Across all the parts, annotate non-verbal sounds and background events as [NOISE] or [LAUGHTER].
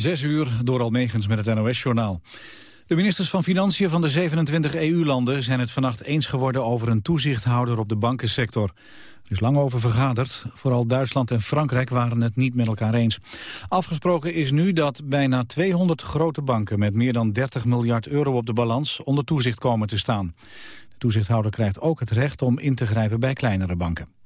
Zes uur door Almegens met het NOS-journaal. De ministers van Financiën van de 27 EU-landen zijn het vannacht eens geworden over een toezichthouder op de bankensector. Er is lang over vergaderd. Vooral Duitsland en Frankrijk waren het niet met elkaar eens. Afgesproken is nu dat bijna 200 grote banken met meer dan 30 miljard euro op de balans onder toezicht komen te staan. De toezichthouder krijgt ook het recht om in te grijpen bij kleinere banken.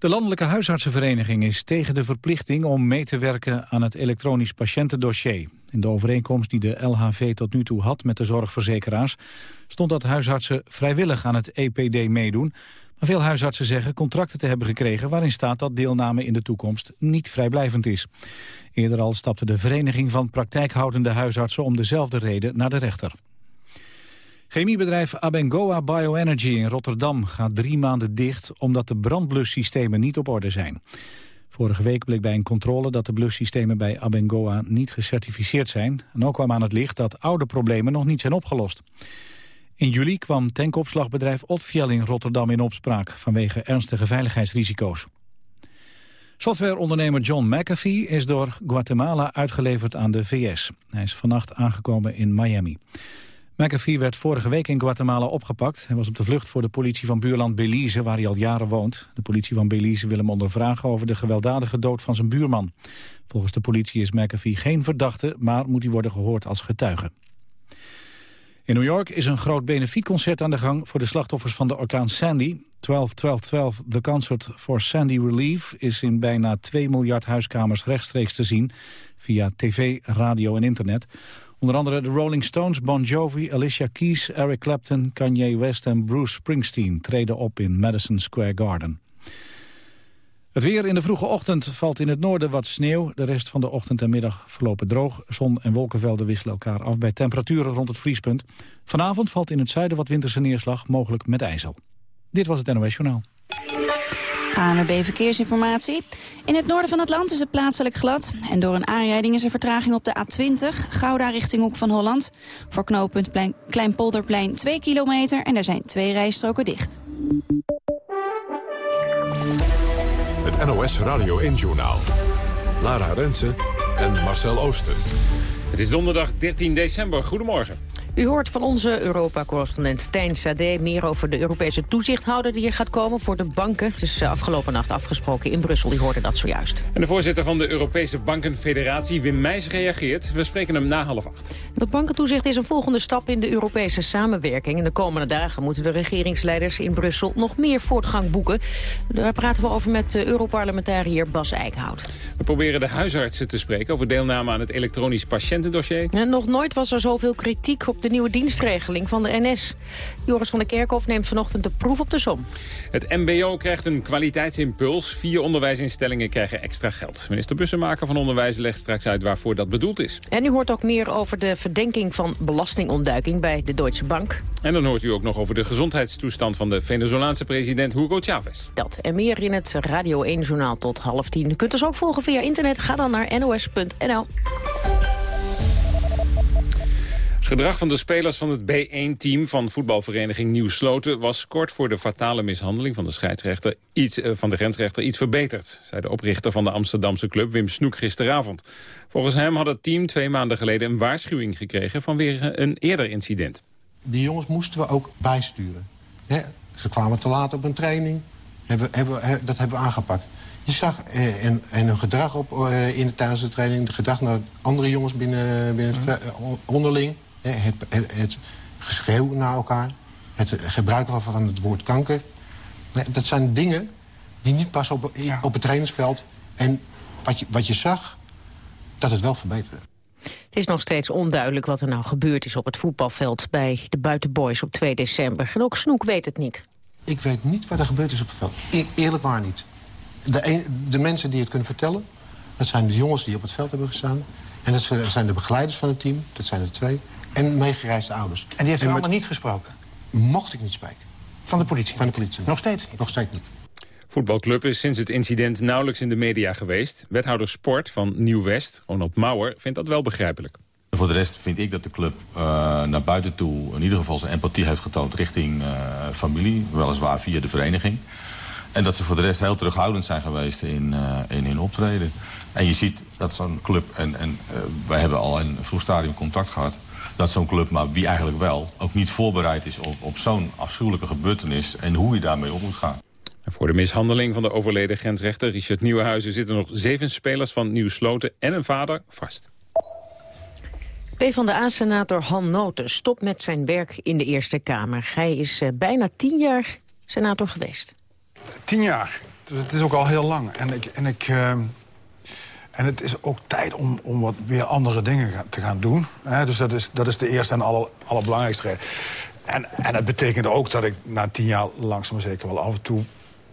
De Landelijke Huisartsenvereniging is tegen de verplichting om mee te werken aan het elektronisch patiëntendossier. In de overeenkomst die de LHV tot nu toe had met de zorgverzekeraars stond dat huisartsen vrijwillig aan het EPD meedoen. Maar veel huisartsen zeggen contracten te hebben gekregen waarin staat dat deelname in de toekomst niet vrijblijvend is. Eerder al stapte de Vereniging van Praktijkhoudende Huisartsen om dezelfde reden naar de rechter. Chemiebedrijf Abengoa Bioenergy in Rotterdam gaat drie maanden dicht omdat de brandblussystemen niet op orde zijn. Vorige week bleek bij een controle dat de blussystemen bij Abengoa niet gecertificeerd zijn. En ook kwam aan het licht dat oude problemen nog niet zijn opgelost. In juli kwam tankopslagbedrijf Otfiel in Rotterdam in opspraak vanwege ernstige veiligheidsrisico's. Softwareondernemer John McAfee is door Guatemala uitgeleverd aan de VS. Hij is vannacht aangekomen in Miami. McAfee werd vorige week in Guatemala opgepakt. Hij was op de vlucht voor de politie van buurland Belize, waar hij al jaren woont. De politie van Belize wil hem ondervragen over de gewelddadige dood van zijn buurman. Volgens de politie is McAfee geen verdachte, maar moet hij worden gehoord als getuige. In New York is een groot benefietconcert aan de gang voor de slachtoffers van de orkaan Sandy. 12-12-12, The Concert for Sandy Relief, is in bijna 2 miljard huiskamers rechtstreeks te zien via tv, radio en internet. Onder andere de Rolling Stones, Bon Jovi, Alicia Keys, Eric Clapton, Kanye West en Bruce Springsteen treden op in Madison Square Garden. Het weer in de vroege ochtend valt in het noorden wat sneeuw. De rest van de ochtend en middag verlopen droog. Zon en wolkenvelden wisselen elkaar af bij temperaturen rond het vriespunt. Vanavond valt in het zuiden wat winterse neerslag, mogelijk met ijzel. Dit was het NOS Journaal. ANWB Verkeersinformatie. In het noorden van het land is het plaatselijk glad. En door een aanrijding is er vertraging op de A20, Gouda richting Hoek van Holland. Voor knooppunt Kleinpolderplein 2 kilometer en er zijn twee rijstroken dicht. Het NOS Radio 1-journaal. Lara Rensen en Marcel Ooster. Het is donderdag 13 december. Goedemorgen. U hoort van onze Europa-correspondent Tijn Sade meer over de Europese toezichthouder die hier gaat komen voor de banken. Het is eh, afgelopen nacht afgesproken in Brussel, die hoorde dat zojuist. En de voorzitter van de Europese Bankenfederatie, Wim Meijs, reageert. We spreken hem na half acht. Dat bankentoezicht is een volgende stap in de Europese samenwerking. In de komende dagen moeten de regeringsleiders in Brussel nog meer voortgang boeken. Daar praten we over met Europarlementariër Bas Eickhout. We proberen de huisartsen te spreken over deelname aan het elektronisch patiëntendossier. En nog nooit was er zoveel kritiek op de nieuwe dienstregeling van de NS. Joris van der Kerkhof neemt vanochtend de proef op de som. Het mbo krijgt een kwaliteitsimpuls. Vier onderwijsinstellingen krijgen extra geld. Minister Bussemaker van Onderwijs legt straks uit waarvoor dat bedoeld is. En u hoort ook meer over de verdenking van belastingontduiking bij de Deutsche Bank. En dan hoort u ook nog over de gezondheidstoestand van de Venezolaanse president Hugo Chavez. Dat en meer in het Radio 1-journaal tot half tien. U kunt ons ook volgen via internet. Ga dan naar nos.nl. Het gedrag van de spelers van het B1-team van voetbalvereniging Nieuw Sloten... was kort voor de fatale mishandeling van de scheidsrechter iets, uh, van de grensrechter iets verbeterd... zei de oprichter van de Amsterdamse club Wim Snoek gisteravond. Volgens hem had het team twee maanden geleden een waarschuwing gekregen... vanwege een eerder incident. Die jongens moesten we ook bijsturen. ze kwamen te laat op een training. Hebben, hebben, dat hebben we aangepakt. Je zag eh, en, en hun gedrag op, eh, in de, tijdens de training... de gedrag naar andere jongens binnen, binnen het, eh, onderling... Het, het, het geschreeuw naar elkaar. Het gebruiken van het woord kanker. Dat zijn dingen die niet passen op, op het trainingsveld. En wat je, wat je zag, dat het wel verbeterde. Het is nog steeds onduidelijk wat er nou gebeurd is op het voetbalveld... bij de buitenboys op 2 december. En ook Snoek weet het niet. Ik weet niet wat er gebeurd is op het veld. E eerlijk waar niet. De, de mensen die het kunnen vertellen... dat zijn de jongens die op het veld hebben gestaan. En dat zijn de begeleiders van het team. Dat zijn er twee. En meegereisde ouders. En die heeft u allemaal niet gesproken? Mocht ik niet spreken. Van de politie? Van de politie. Nog steeds niet? Nog steeds niet. Voetbalclub is sinds het incident nauwelijks in de media geweest. Wethouder Sport van Nieuw-West, Ronald Mauer, vindt dat wel begrijpelijk. Voor de rest vind ik dat de club uh, naar buiten toe in ieder geval zijn empathie heeft getoond richting uh, familie. Weliswaar via de vereniging. En dat ze voor de rest heel terughoudend zijn geweest in, uh, in hun optreden. En je ziet dat zo'n club, en, en uh, wij hebben al in een vroeg stadium contact gehad... dat zo'n club, maar wie eigenlijk wel, ook niet voorbereid is op, op zo'n afschuwelijke gebeurtenis... en hoe je daarmee om moet gaan. En voor de mishandeling van de overleden grensrechter Richard Nieuwenhuizen... zitten nog zeven spelers van Nieuw Sloten en een vader vast. PvdA-senator Han Noten stopt met zijn werk in de Eerste Kamer. Hij is uh, bijna tien jaar senator geweest. Tien jaar. Dus het is ook al heel lang. En, ik, en, ik, uh, en het is ook tijd om, om wat weer andere dingen te gaan doen. Dus dat is, dat is de eerste en aller, allerbelangrijkste reden. En, en het betekent ook dat ik na tien jaar langzaam maar zeker wel af en toe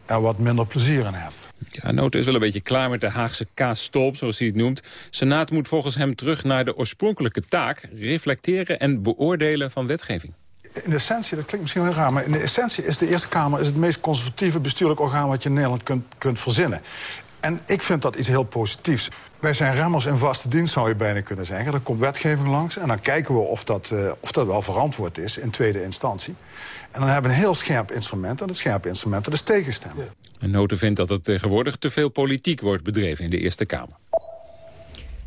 er wat minder plezier in heb. Ja, Noten is wel een beetje klaar met de Haagse kaasstolp, zoals hij het noemt. Senaat moet volgens hem terug naar de oorspronkelijke taak... reflecteren en beoordelen van wetgeving. In de essentie, dat klinkt misschien heel raar... maar in de essentie is de Eerste Kamer is het meest conservatieve bestuurlijk orgaan... wat je in Nederland kunt, kunt verzinnen. En ik vind dat iets heel positiefs. Wij zijn remmers in vaste dienst, zou je bijna kunnen zeggen. Er komt wetgeving langs en dan kijken we of dat, uh, of dat wel verantwoord is... in tweede instantie. En dan hebben we een heel scherp instrument. En het scherpe instrument dat is tegenstemmen. En Noten vindt dat er tegenwoordig te veel politiek wordt bedreven in de Eerste Kamer.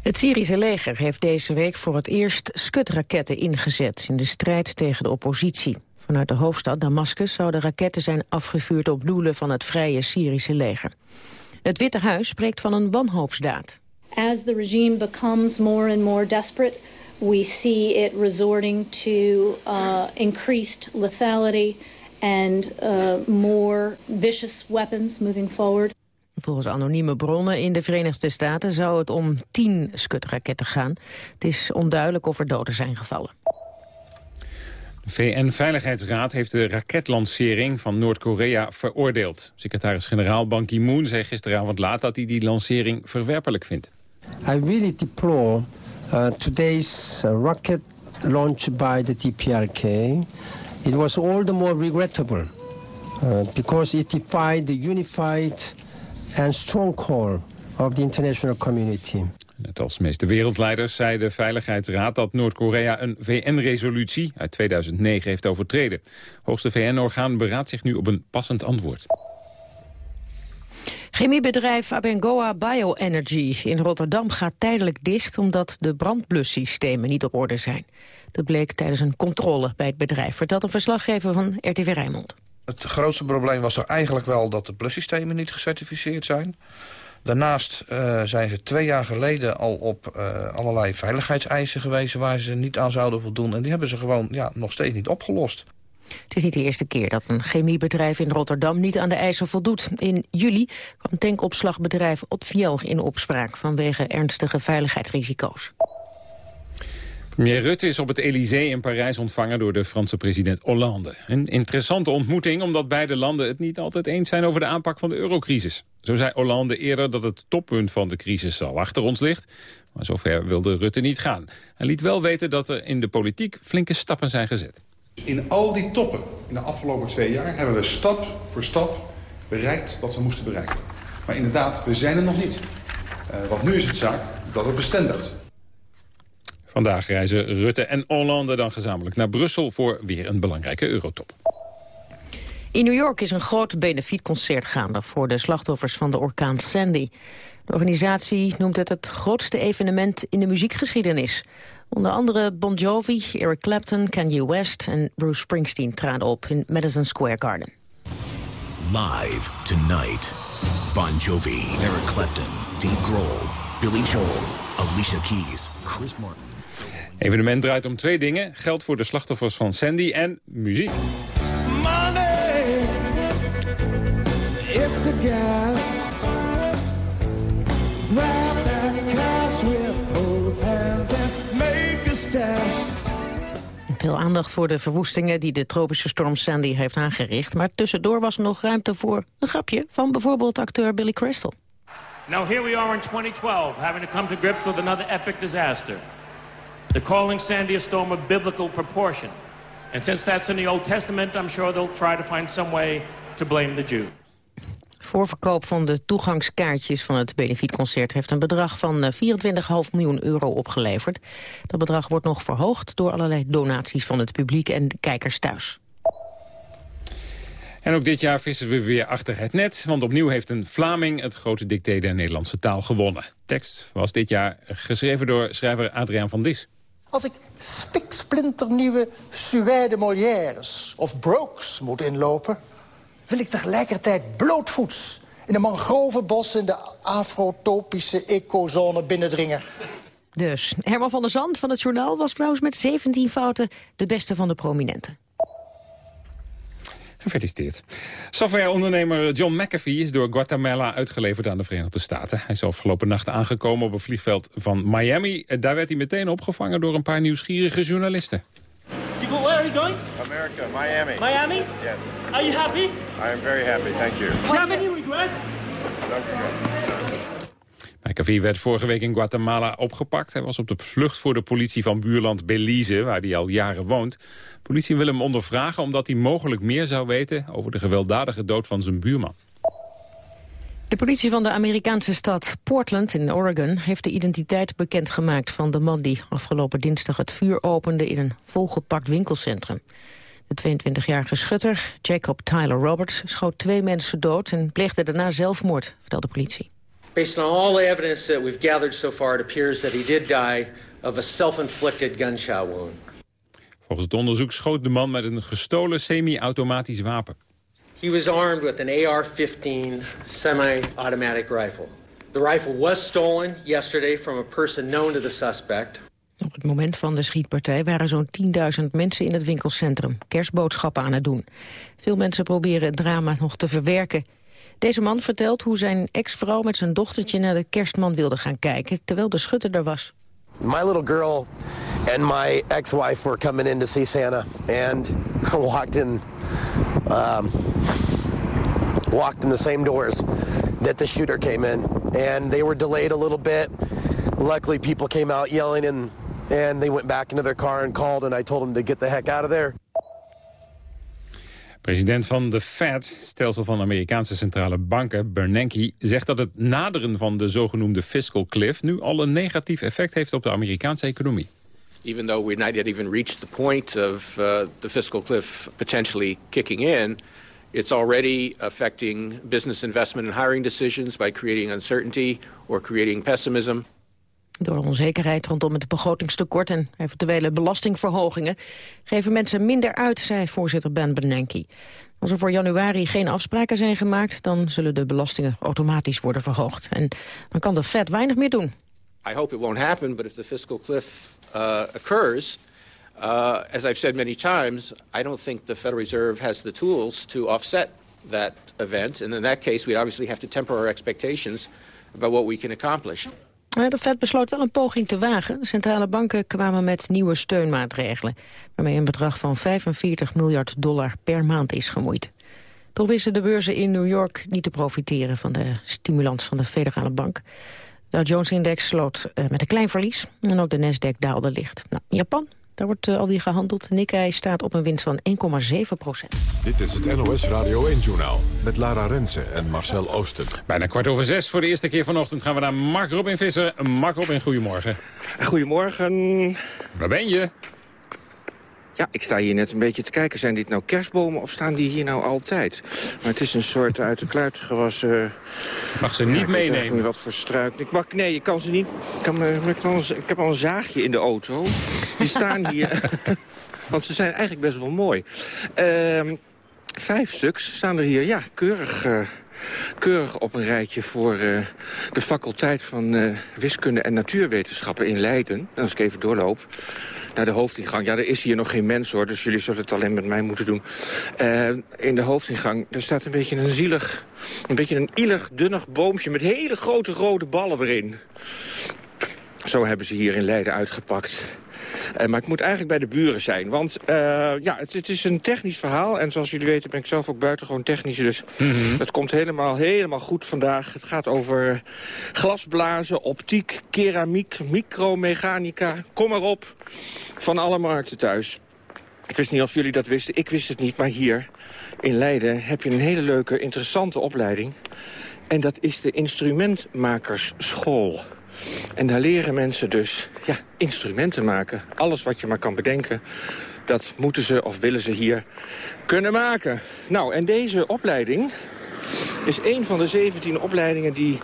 Het Syrische leger heeft deze week voor het eerst skutraketten ingezet... in de strijd tegen de oppositie. Vanuit de hoofdstad Damascus zouden raketten zijn afgevuurd op doelen van het vrije Syrische leger. Het Witte Huis spreekt van een wanhoopsdaad. As the regime becomes more and more desperate, we see it resorting to uh, increased lethality and uh, more vicious weapons moving forward. Volgens anonieme bronnen in de Verenigde Staten zou het om tien skutraketten gaan. Het is onduidelijk of er doden zijn gevallen. De VN-veiligheidsraad heeft de raketlancering van Noord-Korea veroordeeld. Secretaris-generaal Ban Ki-moon zei gisteravond laat dat hij die lancering verwerpelijk vindt. I really deplore uh, today's uh, rocket launch by the DPRK. It was all the more regrettable uh, because it defied the unified and strong call of the international community. Net als meeste wereldleiders zei de Veiligheidsraad dat Noord-Korea een VN-resolutie uit 2009 heeft overtreden. Hoogste VN-orgaan beraadt zich nu op een passend antwoord. Chemiebedrijf Abengoa Bioenergy in Rotterdam gaat tijdelijk dicht... omdat de brandblussystemen niet op orde zijn. Dat bleek tijdens een controle bij het bedrijf... vertelt een verslaggever van RTV Rijnmond. Het grootste probleem was er eigenlijk wel dat de blussystemen niet gecertificeerd zijn. Daarnaast uh, zijn ze twee jaar geleden al op uh, allerlei veiligheidseisen gewezen... waar ze niet aan zouden voldoen. En die hebben ze gewoon ja, nog steeds niet opgelost. Het is niet de eerste keer dat een chemiebedrijf in Rotterdam niet aan de eisen voldoet. In juli kwam tankopslagbedrijf Otfiel in opspraak vanwege ernstige veiligheidsrisico's. Premier Rutte is op het Elysée in Parijs ontvangen door de Franse president Hollande. Een interessante ontmoeting omdat beide landen het niet altijd eens zijn over de aanpak van de eurocrisis. Zo zei Hollande eerder dat het toppunt van de crisis al achter ons ligt. Maar zover wilde Rutte niet gaan. Hij liet wel weten dat er in de politiek flinke stappen zijn gezet. In al die toppen in de afgelopen twee jaar hebben we stap voor stap bereikt wat we moesten bereiken. Maar inderdaad, we zijn er nog niet. Uh, want nu is het zaak dat het bestendigt. Vandaag reizen Rutte en Hollande dan gezamenlijk naar Brussel... voor weer een belangrijke eurotop. In New York is een groot benefietconcert gaande... voor de slachtoffers van de orkaan Sandy. De organisatie noemt het het grootste evenement in de muziekgeschiedenis. Onder andere Bon Jovi, Eric Clapton, Kanye West en Bruce Springsteen traden op in Madison Square Garden. Live tonight. Bon Jovi, Eric Clapton, Dave Grohl, Billy Joel, Alicia Keys, Chris Martin. Evenement draait om twee dingen. Geld voor de slachtoffers van Sandy en muziek. Money, it's a gas. Grab that cash with both hands and make a stash. Veel aandacht voor de verwoestingen die de tropische storm Sandy heeft aangericht. Maar tussendoor was nog ruimte voor een grapje van bijvoorbeeld acteur Billy Crystal. Now here we are in 2012, having to come to grips with another epic disaster. They're calling Sandy a storm of biblical proportion. And since that's in the Old Testament, I'm sure they'll try to find some way to blame the Jews. Voorverkoop van de toegangskaartjes van het benefietconcert... heeft een bedrag van 24,5 miljoen euro opgeleverd. Dat bedrag wordt nog verhoogd door allerlei donaties van het publiek en de kijkers thuis. En ook dit jaar vissen we weer achter het net. Want opnieuw heeft een Vlaming het grote dicté der Nederlandse taal gewonnen. Tekst was dit jaar geschreven door schrijver Adriaan van Dis. Als ik spiksplinternieuwe Suède Molières of Brooks moet inlopen... wil ik tegelijkertijd blootvoets in de mangrovenbos... in de afrotopische ecozone binnendringen. Dus Herman van der Zand van het journaal was trouwens met 17 fouten de beste van de prominenten. Gefeliciteerd. Softwareondernemer John McAfee is door Guatemala uitgeleverd aan de Verenigde Staten. Hij is afgelopen nacht aangekomen op een vliegveld van Miami. Daar werd hij meteen opgevangen door een paar nieuwsgierige journalisten. Where are you going? America, Miami. Miami? Yes. Are you happy? I am very happy, thank you. Do you have any regrets? No regrets. McAfee werd vorige week in Guatemala opgepakt. Hij was op de vlucht voor de politie van buurland Belize, waar hij al jaren woont. Politie wil hem ondervragen omdat hij mogelijk meer zou weten... over de gewelddadige dood van zijn buurman. De politie van de Amerikaanse stad Portland in Oregon... heeft de identiteit bekendgemaakt van de man die afgelopen dinsdag het vuur opende... in een volgepakt winkelcentrum. De 22-jarige schutter, Jacob Tyler Roberts, schoot twee mensen dood... en pleegde daarna zelfmoord, vertelt de politie. Based on all the evidence that we've gathered so far, it appears that he did die of a self-inflicted gunshot wound. Volgens het onderzoek schoot de man met een gestolen semi-automatisch wapen. He was armed with an AR-15 semi-automatic rifle. The rifle was stolen yesterday from a person known to the suspect. Op het moment van de schietpartij waren zo'n 10.000 mensen in het winkelcentrum kerstboodschappen aan het doen. Veel mensen proberen het drama nog te verwerken. Deze man vertelt hoe zijn ex-vrouw met zijn dochtertje naar de kerstman wilde gaan kijken, terwijl de schutter er was. My little girl and my ex-wife were coming in to see Santa and [LAUGHS] walked in um, walked in the same doors that the shooter came in and they were delayed a little bit. Luckily people came out yelling and and they went back into their car and called and I told them to get the heck out of there. President van de Fed, stelsel van Amerikaanse centrale banken, Bernanke, zegt dat het naderen van de zogenoemde fiscal cliff nu al een negatief effect heeft op de Amerikaanse economie. Even though we're not yet even reached the point of uh, the fiscal cliff potentially kicking in, it's already affecting business investment and hiring decisions by creating uncertainty or creating pessimism. Door onzekerheid rondom het begrotingstekort en eventuele belastingverhogingen geven mensen minder uit, zei voorzitter Ben Bernanke. Als er voor januari geen afspraken zijn gemaakt, dan zullen de belastingen automatisch worden verhoogd. En dan kan de Fed weinig meer doen. I hope it won't happen, but if the fiscal cliff uh, occurs, uh, as I've said many times, I don't think the Federal Reserve has the tools to offset that event. And in that case, we'd obviously have to temper our expectations about what we can accomplish. De Fed besloot wel een poging te wagen. Centrale banken kwamen met nieuwe steunmaatregelen... waarmee een bedrag van 45 miljard dollar per maand is gemoeid. Toch wisten de beurzen in New York niet te profiteren... van de stimulans van de federale bank. De Jones-index sloot uh, met een klein verlies... en ook de Nasdaq daalde licht. Nou, Japan, daar wordt uh, alweer gehandeld. Nikkei staat op een winst van 1,7 procent. Dit is het NOS Radio 1-journaal met Lara Rensen en Marcel Oosten. Bijna kwart over zes. Voor de eerste keer vanochtend gaan we naar Mark Robin Visser. Mark Robin, goedemorgen. Goedemorgen. Waar ben je? Ja, ik sta hier net een beetje te kijken. Zijn dit nou kerstbomen of staan die hier nou altijd? Maar het is een soort uit de kluit gewassen... Mag ze niet ja, meenemen? Ik wat verstruikt. Ik mag, nee, je kan ze niet. Ik, kan, ik, kan, ik heb al een zaagje in de auto. Die staan hier. [LAUGHS] Want ze zijn eigenlijk best wel mooi. Ehm, vijf stuks staan er hier. Ja, keurig... eh, keurig op een rijtje voor eh, de faculteit van eh, wiskunde en natuurwetenschappen in Leiden. En als ik even doorloop naar de hoofdingang. Ja, er is hier nog geen mens hoor, dus jullie zullen het alleen met mij moeten doen. Eh, in de hoofdingang, daar staat een beetje een zielig, een beetje een ielig, dunnig boompje met hele grote rode ballen erin. Zo hebben ze hier in Leiden uitgepakt. Eh, maar ik moet eigenlijk bij de buren zijn. Want eh, ja, het, het is een technisch verhaal. En zoals jullie weten ben ik zelf ook buitengewoon technisch. Dus het komt helemaal, helemaal goed vandaag. Het gaat over glasblazen, optiek, keramiek, micromechanica. Kom maar op. Van alle markten thuis. Ik wist niet of jullie dat wisten. Ik wist het niet. Maar hier in Leiden heb je een hele leuke, interessante opleiding. En dat is de instrumentmakersschool. En daar leren mensen dus ja, instrumenten maken. Alles wat je maar kan bedenken. Dat moeten ze of willen ze hier kunnen maken. Nou, en deze opleiding is een van de 17 opleidingen die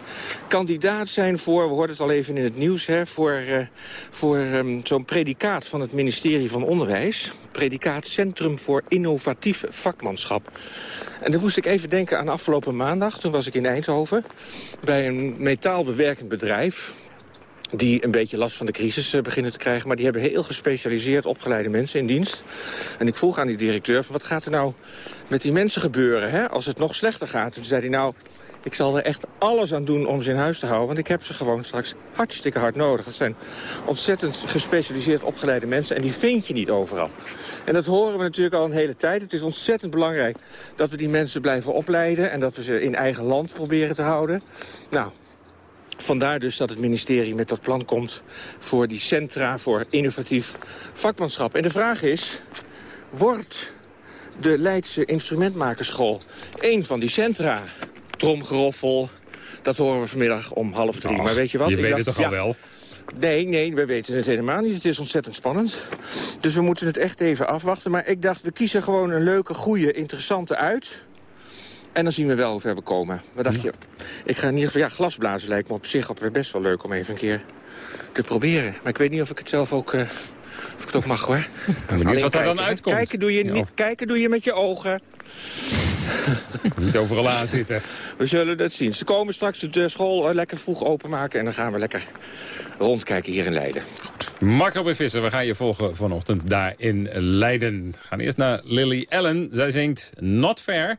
kandidaat zijn voor... we hoorden het al even in het nieuws... Hè, voor, uh, voor um, zo'n predicaat van het ministerie van Onderwijs. Predicaat Centrum voor Innovatief Vakmanschap. En dan moest ik even denken aan afgelopen maandag. Toen was ik in Eindhoven bij een metaalbewerkend bedrijf die een beetje last van de crisis uh, beginnen te krijgen. Maar die hebben heel gespecialiseerd opgeleide mensen in dienst. En ik vroeg aan die directeur, wat gaat er nou met die mensen gebeuren hè, als het nog slechter gaat? En toen zei hij, nou, ik zal er echt alles aan doen om ze in huis te houden. Want ik heb ze gewoon straks hartstikke hard nodig. Dat zijn ontzettend gespecialiseerd opgeleide mensen. En die vind je niet overal. En dat horen we natuurlijk al een hele tijd. Het is ontzettend belangrijk dat we die mensen blijven opleiden. En dat we ze in eigen land proberen te houden. Nou, Vandaar dus dat het ministerie met dat plan komt voor die centra voor innovatief vakmanschap. En de vraag is, wordt de Leidse instrumentmakerschool een van die centra? Tromgeroffel, dat horen we vanmiddag om half drie. Maar weet je wat? Je Ik weet dacht, het toch ja, al wel? Nee, nee, we weten het helemaal niet. Het is ontzettend spannend. Dus we moeten het echt even afwachten. Maar ik dacht, we kiezen gewoon een leuke, goede, interessante uit. En dan zien we wel hoe ver we komen. Wat dacht je? Ik ga in ieder geval... Ja, glasblazen lijkt me op zich op best wel leuk om even een keer te proberen. Maar ik weet niet of ik het zelf ook... uh, of ik het ook mag, hoor. benieuwd Alleen wat er dan uitkomt. Kijken doe, je, Ja. niet, kijken doe je met je ogen. [LAUGHS] Niet overal aan zitten. We zullen het zien. Ze komen straks de school eh, lekker vroeg openmaken... en dan gaan we lekker rondkijken hier in Leiden. Marco B. Visser, we gaan je volgen vanochtend daar in Leiden. We gaan eerst naar Lily Allen. Zij zingt Not Fair.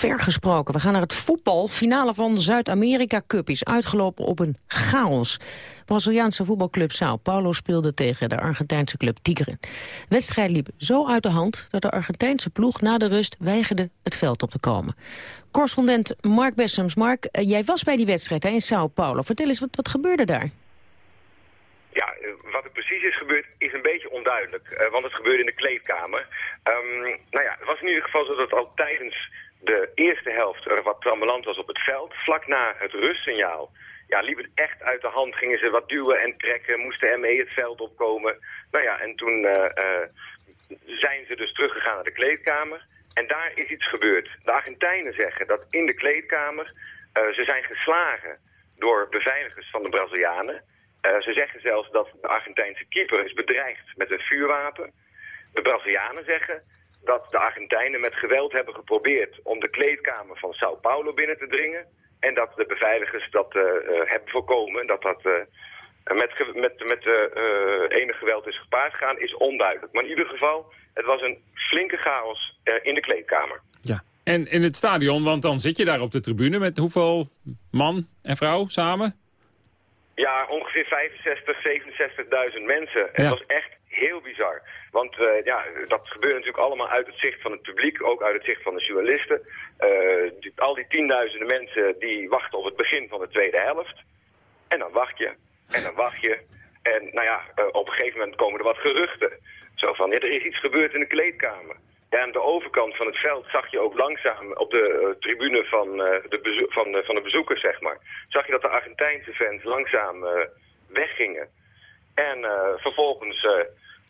Ver gesproken. We gaan naar het voetbal. Finale van Zuid-Amerika Cup is uitgelopen op een chaos. Braziliaanse voetbalclub Sao Paulo speelde tegen de Argentijnse club Tigre. Wedstrijd liep zo uit de hand dat de Argentijnse ploeg na de rust weigerde het veld op te komen. Correspondent Mark Bessems. Mark, eh, jij was bij die wedstrijd hè, in Sao Paulo. Vertel eens, wat, wat gebeurde daar? Ja, eh, wat er precies is gebeurd is een beetje onduidelijk. eh, want het gebeurde in de kleedkamer. Ehm, nou ja, het was in ieder geval zo dat al tijdens de eerste helft er wat trammeland was op het veld. Vlak na het rustsignaal ja, liep het echt uit de hand. Gingen ze wat duwen en trekken, moesten ME het veld opkomen. Nou ja, en toen eh, eh, zijn ze dus teruggegaan naar de kleedkamer. En daar is iets gebeurd. De Argentijnen zeggen dat in de kleedkamer eh, ze zijn geslagen door beveiligers van de Brazilianen. Ze zeggen zelfs dat de Argentijnse keeper is bedreigd met een vuurwapen. De Brazilianen zeggen dat de Argentijnen met geweld hebben geprobeerd om de kleedkamer van Sao Paulo binnen te dringen. En dat de beveiligers dat eh, eh, hebben voorkomen. Dat dat eh, met, met, met enig geweld is gepaard gegaan, is onduidelijk. Maar in ieder geval, het was een flinke chaos in de kleedkamer. Ja. En in het stadion, want dan zit je daar op de tribune met hoeveel man en vrouw samen? Ja, ongeveer 65, 67.000 mensen. Het Ja. was echt heel bizar. Want eh, ja, dat gebeurt natuurlijk allemaal uit het zicht van het publiek, ook uit het zicht van de journalisten. Eh, al die tienduizenden mensen die wachten op het begin van de tweede helft. En dan wacht je, en dan wacht je. En nou ja, eh, op een gegeven moment komen er wat geruchten. Zo van, ja, er is iets gebeurd in de kleedkamer. Ja, aan de overkant van het veld zag je ook langzaam op de tribune van, de van, van de bezoekers, zeg maar. Zag je dat de Argentijnse fans langzaam weggingen. En eh, vervolgens eh,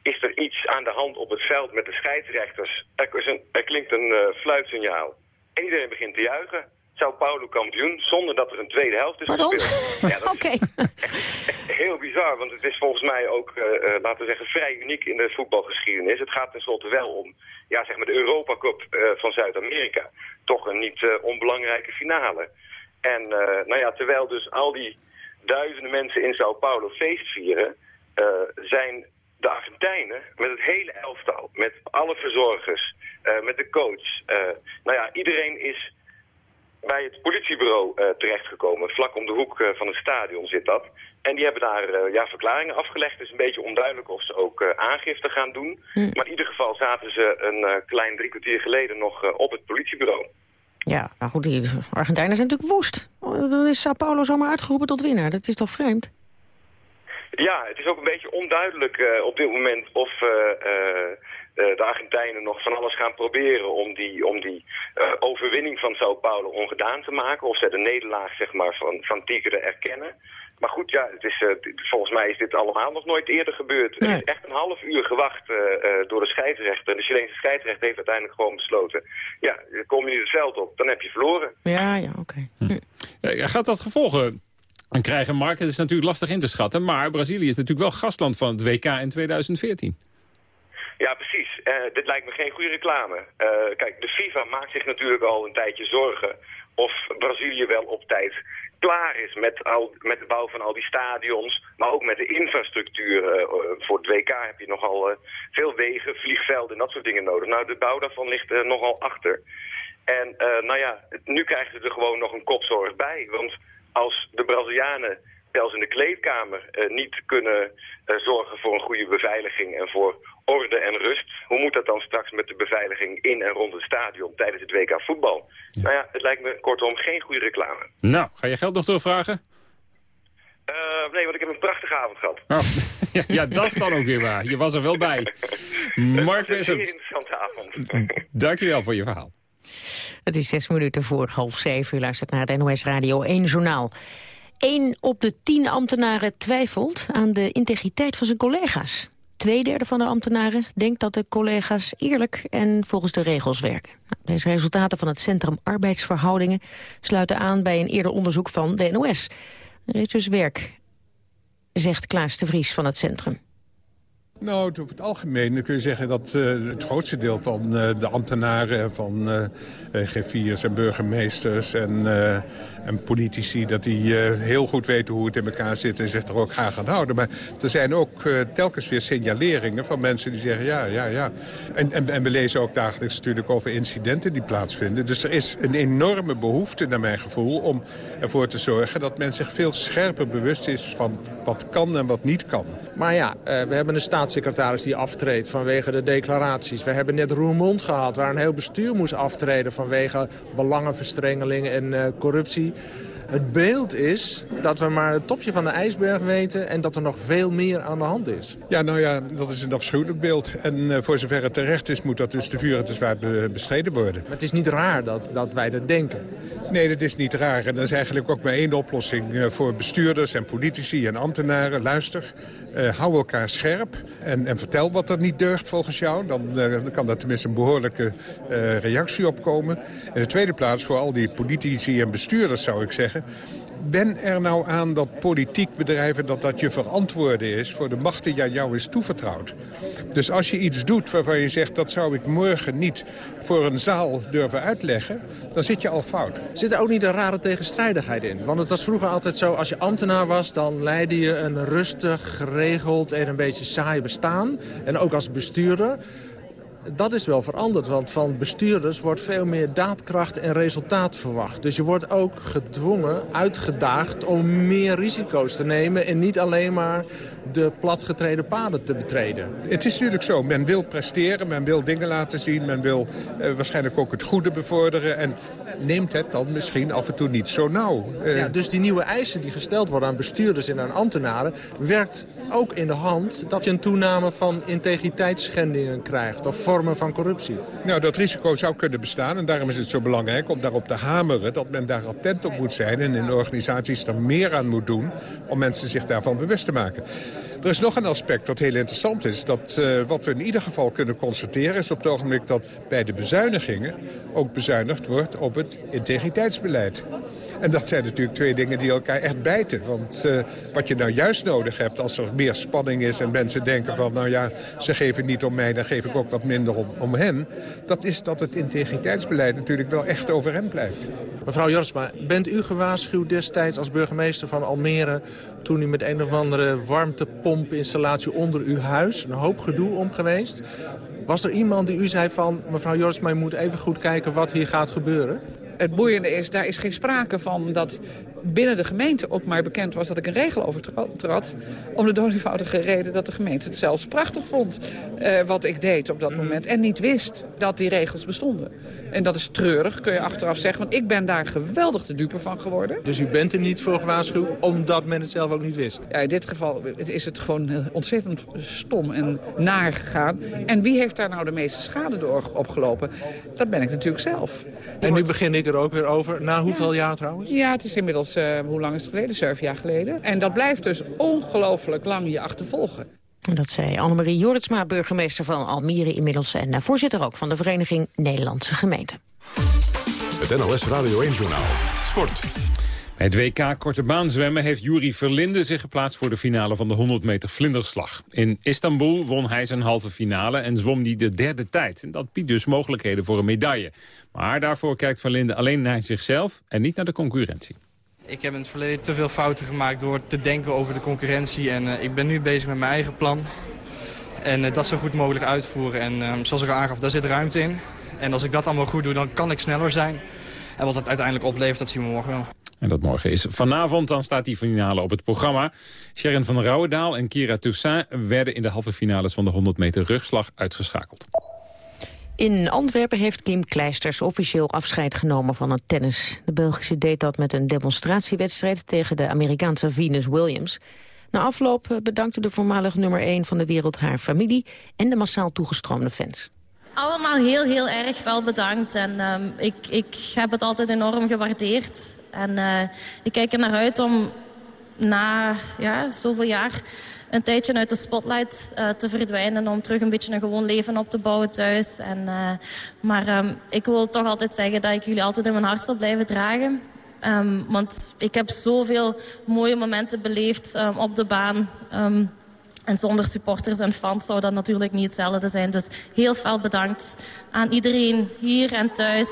is er iets aan de hand op het veld met de scheidsrechters. Er, is een, er klinkt een eh, fluitsignaal. En iedereen begint te juichen. Sao Paulo kampioen, zonder dat er een tweede helft is gespeeld. Ja, dat [LAUGHS] Oké. is heel bizar, want het is volgens mij ook, laten we zeggen, vrij uniek in de voetbalgeschiedenis. Het gaat tenslotte wel om, ja, zeg maar de Europa Cup van Zuid-Amerika. Toch een niet onbelangrijke finale. En nou ja, terwijl dus al die duizenden mensen in Sao Paulo feest vieren, zijn de Argentijnen met het hele elftal, met alle verzorgers, eh, met de coach. eh, nou ja, iedereen is bij het politiebureau eh, terechtgekomen. Vlak om de hoek eh, van het stadion zit dat. En die hebben daar eh, ja, verklaringen afgelegd. Het is een beetje onduidelijk of ze ook eh, aangifte gaan doen. Maar in ieder geval zaten ze een eh, klein drie kwartier geleden nog eh, op het politiebureau. Ja, nou goed, die Argentijnen zijn natuurlijk woest. Oh, Dan is Sao Paulo zomaar uitgeroepen tot winnaar. Dat is toch vreemd? Ja, het is ook een beetje onduidelijk eh, op dit moment of eh, eh, eh, de Argentijnen nog van alles gaan proberen om die, om die eh, overwinning van Sao Paulo ongedaan te maken. Of ze de nederlaag zeg maar, van, van Tigre erkennen. Maar goed, ja, het is, eh, volgens mij is dit allemaal nog nooit eerder gebeurd. Er is echt een half uur gewacht eh, eh, door de scheidsrechter. De Chileense scheidsrechter heeft uiteindelijk gewoon besloten... ja, kom je niet het veld op, dan heb je verloren. Ja, ja, oké. Eh, gaat dat gevolgen aan krijgen, Mark? Het is natuurlijk lastig in te schatten. Maar Brazilië is natuurlijk wel gastland van het WK in 2014. Ja, precies. Eh, dit lijkt me geen goede reclame. Eh, kijk, de FIFA maakt zich natuurlijk al een tijdje zorgen of Brazilië wel op tijd klaar is met, al, met de bouw van al die stadions, maar ook met de infrastructuur. Eh, voor het WK heb je nogal veel wegen, vliegvelden en dat soort dingen nodig. Nou, de bouw daarvan ligt nogal achter. En nou ja, nu krijgen ze er gewoon nog een kopzorg bij. Want als de Brazilianen zelfs in de kleedkamer eh, niet kunnen eh, zorgen voor een goede beveiliging en voor orde en rust. Hoe moet dat dan straks met de beveiliging in en rond het stadion tijdens het WK voetbal? Nou ja, het lijkt me kortom geen goede reclame. Nou, ga je geld nog doorvragen? Eh, nee, want ik heb een prachtige avond gehad. Oh, [LAUGHS] ja, ja, dat is dan ook weer waar. Je was er wel bij. [LAUGHS] Mark Een zeer Wessem, interessante avond. dankjewel voor je verhaal. Het is zes minuten voor half zeven. U luistert naar het NOS Radio 1 Journaal. Eén op de tien ambtenaren twijfelt aan de integriteit van zijn collega's. Tweederde van de ambtenaren denkt dat de collega's eerlijk en volgens de regels werken. Nou, Deze resultaten van het Centrum Arbeidsverhoudingen sluiten aan bij een eerder onderzoek van de NOS. Er is dus werk, zegt Klaas de Vries van het centrum. Nou, over het algemeen kun je zeggen dat uh, het grootste deel van uh, de ambtenaren... van uh, griffiers en burgemeesters en, en politici... dat die heel goed weten hoe het in elkaar zit en zich er ook graag aan houden. Maar er zijn ook telkens weer signaleringen van mensen die zeggen... ja, ja, ja. En, en, en, we lezen ook dagelijks natuurlijk over incidenten die plaatsvinden. Dus er is een enorme behoefte, naar mijn gevoel... om ervoor te zorgen dat men zich veel scherper bewust is... van wat kan en wat niet kan. Maar ja, we hebben een staat staatssecretaris die aftreedt vanwege de declaraties. We hebben net Roermond gehad waar een heel bestuur moest aftreden vanwege belangenverstrengeling en uh, corruptie. Het beeld is dat we maar het topje van de ijsberg weten... en dat er nog veel meer aan de hand is. Ja, nou ja, dat is een afschuwelijk beeld. En uh, voor zover het terecht is, moet dat dus de vuur en te zwaard bestreden worden. Maar het is niet raar dat, dat wij dat denken. Nee, dat is niet raar. En dat is eigenlijk ook maar één oplossing uh, voor bestuurders en politici en ambtenaren. Luister, uh, hou elkaar scherp en, en, vertel wat er niet deugt volgens jou. Dan, dan kan daar tenminste een behoorlijke uh, reactie op komen. In de tweede plaats voor al die politici en bestuurders zou ik zeggen ben er nou aan dat politiek bedrijven dat dat je verantwoorden is... voor de macht die aan jou is toevertrouwd. Dus als je iets doet waarvan je zegt... dat zou ik morgen niet voor een zaal durven uitleggen... dan zit je al fout. Zit er ook niet een rare tegenstrijdigheid in? Want het was vroeger altijd zo, als je ambtenaar was... dan leidde je een rustig, geregeld en een beetje saai bestaan. En ook als bestuurder dat is wel veranderd, want van bestuurders wordt veel meer daadkracht en resultaat verwacht. Dus je wordt ook gedwongen, uitgedaagd om meer risico's te nemen... en niet alleen maar de platgetreden paden te betreden. Het is natuurlijk zo, men wil presteren, men wil dingen laten zien... men wil eh, waarschijnlijk ook het goede bevorderen... en neemt het dan misschien af en toe niet zo nauw. Ja, dus die nieuwe eisen die gesteld worden aan bestuurders en aan ambtenaren... werkt ook in de hand dat je een toename van integriteitsschendingen krijgt... of vormen van corruptie. Nou, dat risico zou kunnen bestaan en daarom is het zo belangrijk om daarop te hameren... dat men daar attent op moet zijn en in organisaties er meer aan moet doen... om mensen zich daarvan bewust te maken. Er is nog een aspect wat heel interessant is. Dat, uh, wat we in ieder geval kunnen constateren is op het ogenblik dat bij de bezuinigingen ook bezuinigd wordt op het integriteitsbeleid. En dat zijn natuurlijk twee dingen die elkaar echt bijten. Want uh, wat je nou juist nodig hebt als er meer spanning is... en mensen denken van, nou ja, ze geven niet om mij... dan geef ik ook wat minder om, om hen. Dat is dat het integriteitsbeleid natuurlijk wel echt overeind blijft. Mevrouw Jorsma, bent u gewaarschuwd destijds als burgemeester van Almere... toen u met een of andere warmtepompinstallatie onder uw huis... een hoop gedoe om geweest... Was er iemand die u zei van, mevrouw Jorsma, je moet even goed kijken wat hier gaat gebeuren? het boeiende is, daar is geen sprake van dat binnen de gemeente ook maar bekend was dat ik een regel overtrad. Om de doodeenvoudige reden dat de gemeente het zelfs prachtig vond uh, wat ik deed op dat moment. En niet wist dat die regels bestonden. En dat is treurig, kun je achteraf zeggen. Want ik ben daar geweldig de dupe van geworden. Dus u bent er niet voor gewaarschuwd, omdat men het zelf ook niet wist? Ja, in dit geval is het gewoon ontzettend stom en naar gegaan. En wie heeft daar nou de meeste schade door opgelopen? Dat ben ik natuurlijk zelf. en nu begin ik er ook weer over. Na hoeveel jaar trouwens? Ja, het is inmiddels, uh, hoe lang is het geleden? Zeven jaar geleden. En dat blijft dus ongelooflijk lang je achtervolgen. Dat zei Annemarie Joritsma, burgemeester van Almere inmiddels... en eh, voorzitter ook van de Vereniging Nederlandse Gemeenten. Het NLS Radio 1-journaal. Sport. Bij het WK Korte Baan zwemmen heeft Juri Verlinde zich geplaatst voor de finale van de 100 meter vlinderslag. In Istanbul won hij zijn halve finale en zwom hij de derde tijd. En dat biedt dus mogelijkheden voor een medaille. Maar daarvoor kijkt Verlinde alleen naar zichzelf en niet naar de concurrentie. Ik heb in het verleden te veel fouten gemaakt door te denken over de concurrentie. En uh, ik ben nu bezig met mijn eigen plan. En uh, dat zo goed mogelijk uitvoeren. En uh, zoals ik al aangaf, daar zit ruimte in. En als ik dat allemaal goed doe, dan kan ik sneller zijn. En wat dat uiteindelijk oplevert, dat zien we morgen wel. En dat morgen is vanavond, dan staat die finale op het programma. Sharon van Rouwendaal en Kira Toussaint werden in de halve finales van de 100 meter rugslag uitgeschakeld. In Antwerpen heeft Kim Kleisters officieel afscheid genomen van het tennis. De Belgische deed dat met een demonstratiewedstrijd tegen de Amerikaanse Venus Williams. Na afloop bedankte de voormalig nummer 1 van de wereld haar familie en de massaal toegestroomde fans. Allemaal heel, heel erg veel bedankt. En uh, ik, ik heb het altijd enorm gewaardeerd. En uh, ik kijk er naar uit om na ja, zoveel jaar een tijdje uit de spotlight uh, te verdwijnen... om terug een beetje een gewoon leven op te bouwen thuis. En, uh, maar um, ik wil toch altijd zeggen dat ik jullie altijd in mijn hart zal blijven dragen. Um, want ik heb zoveel mooie momenten beleefd um, op de baan... En zonder supporters en fans zou dat natuurlijk niet hetzelfde zijn. Dus heel veel bedankt aan iedereen hier en thuis.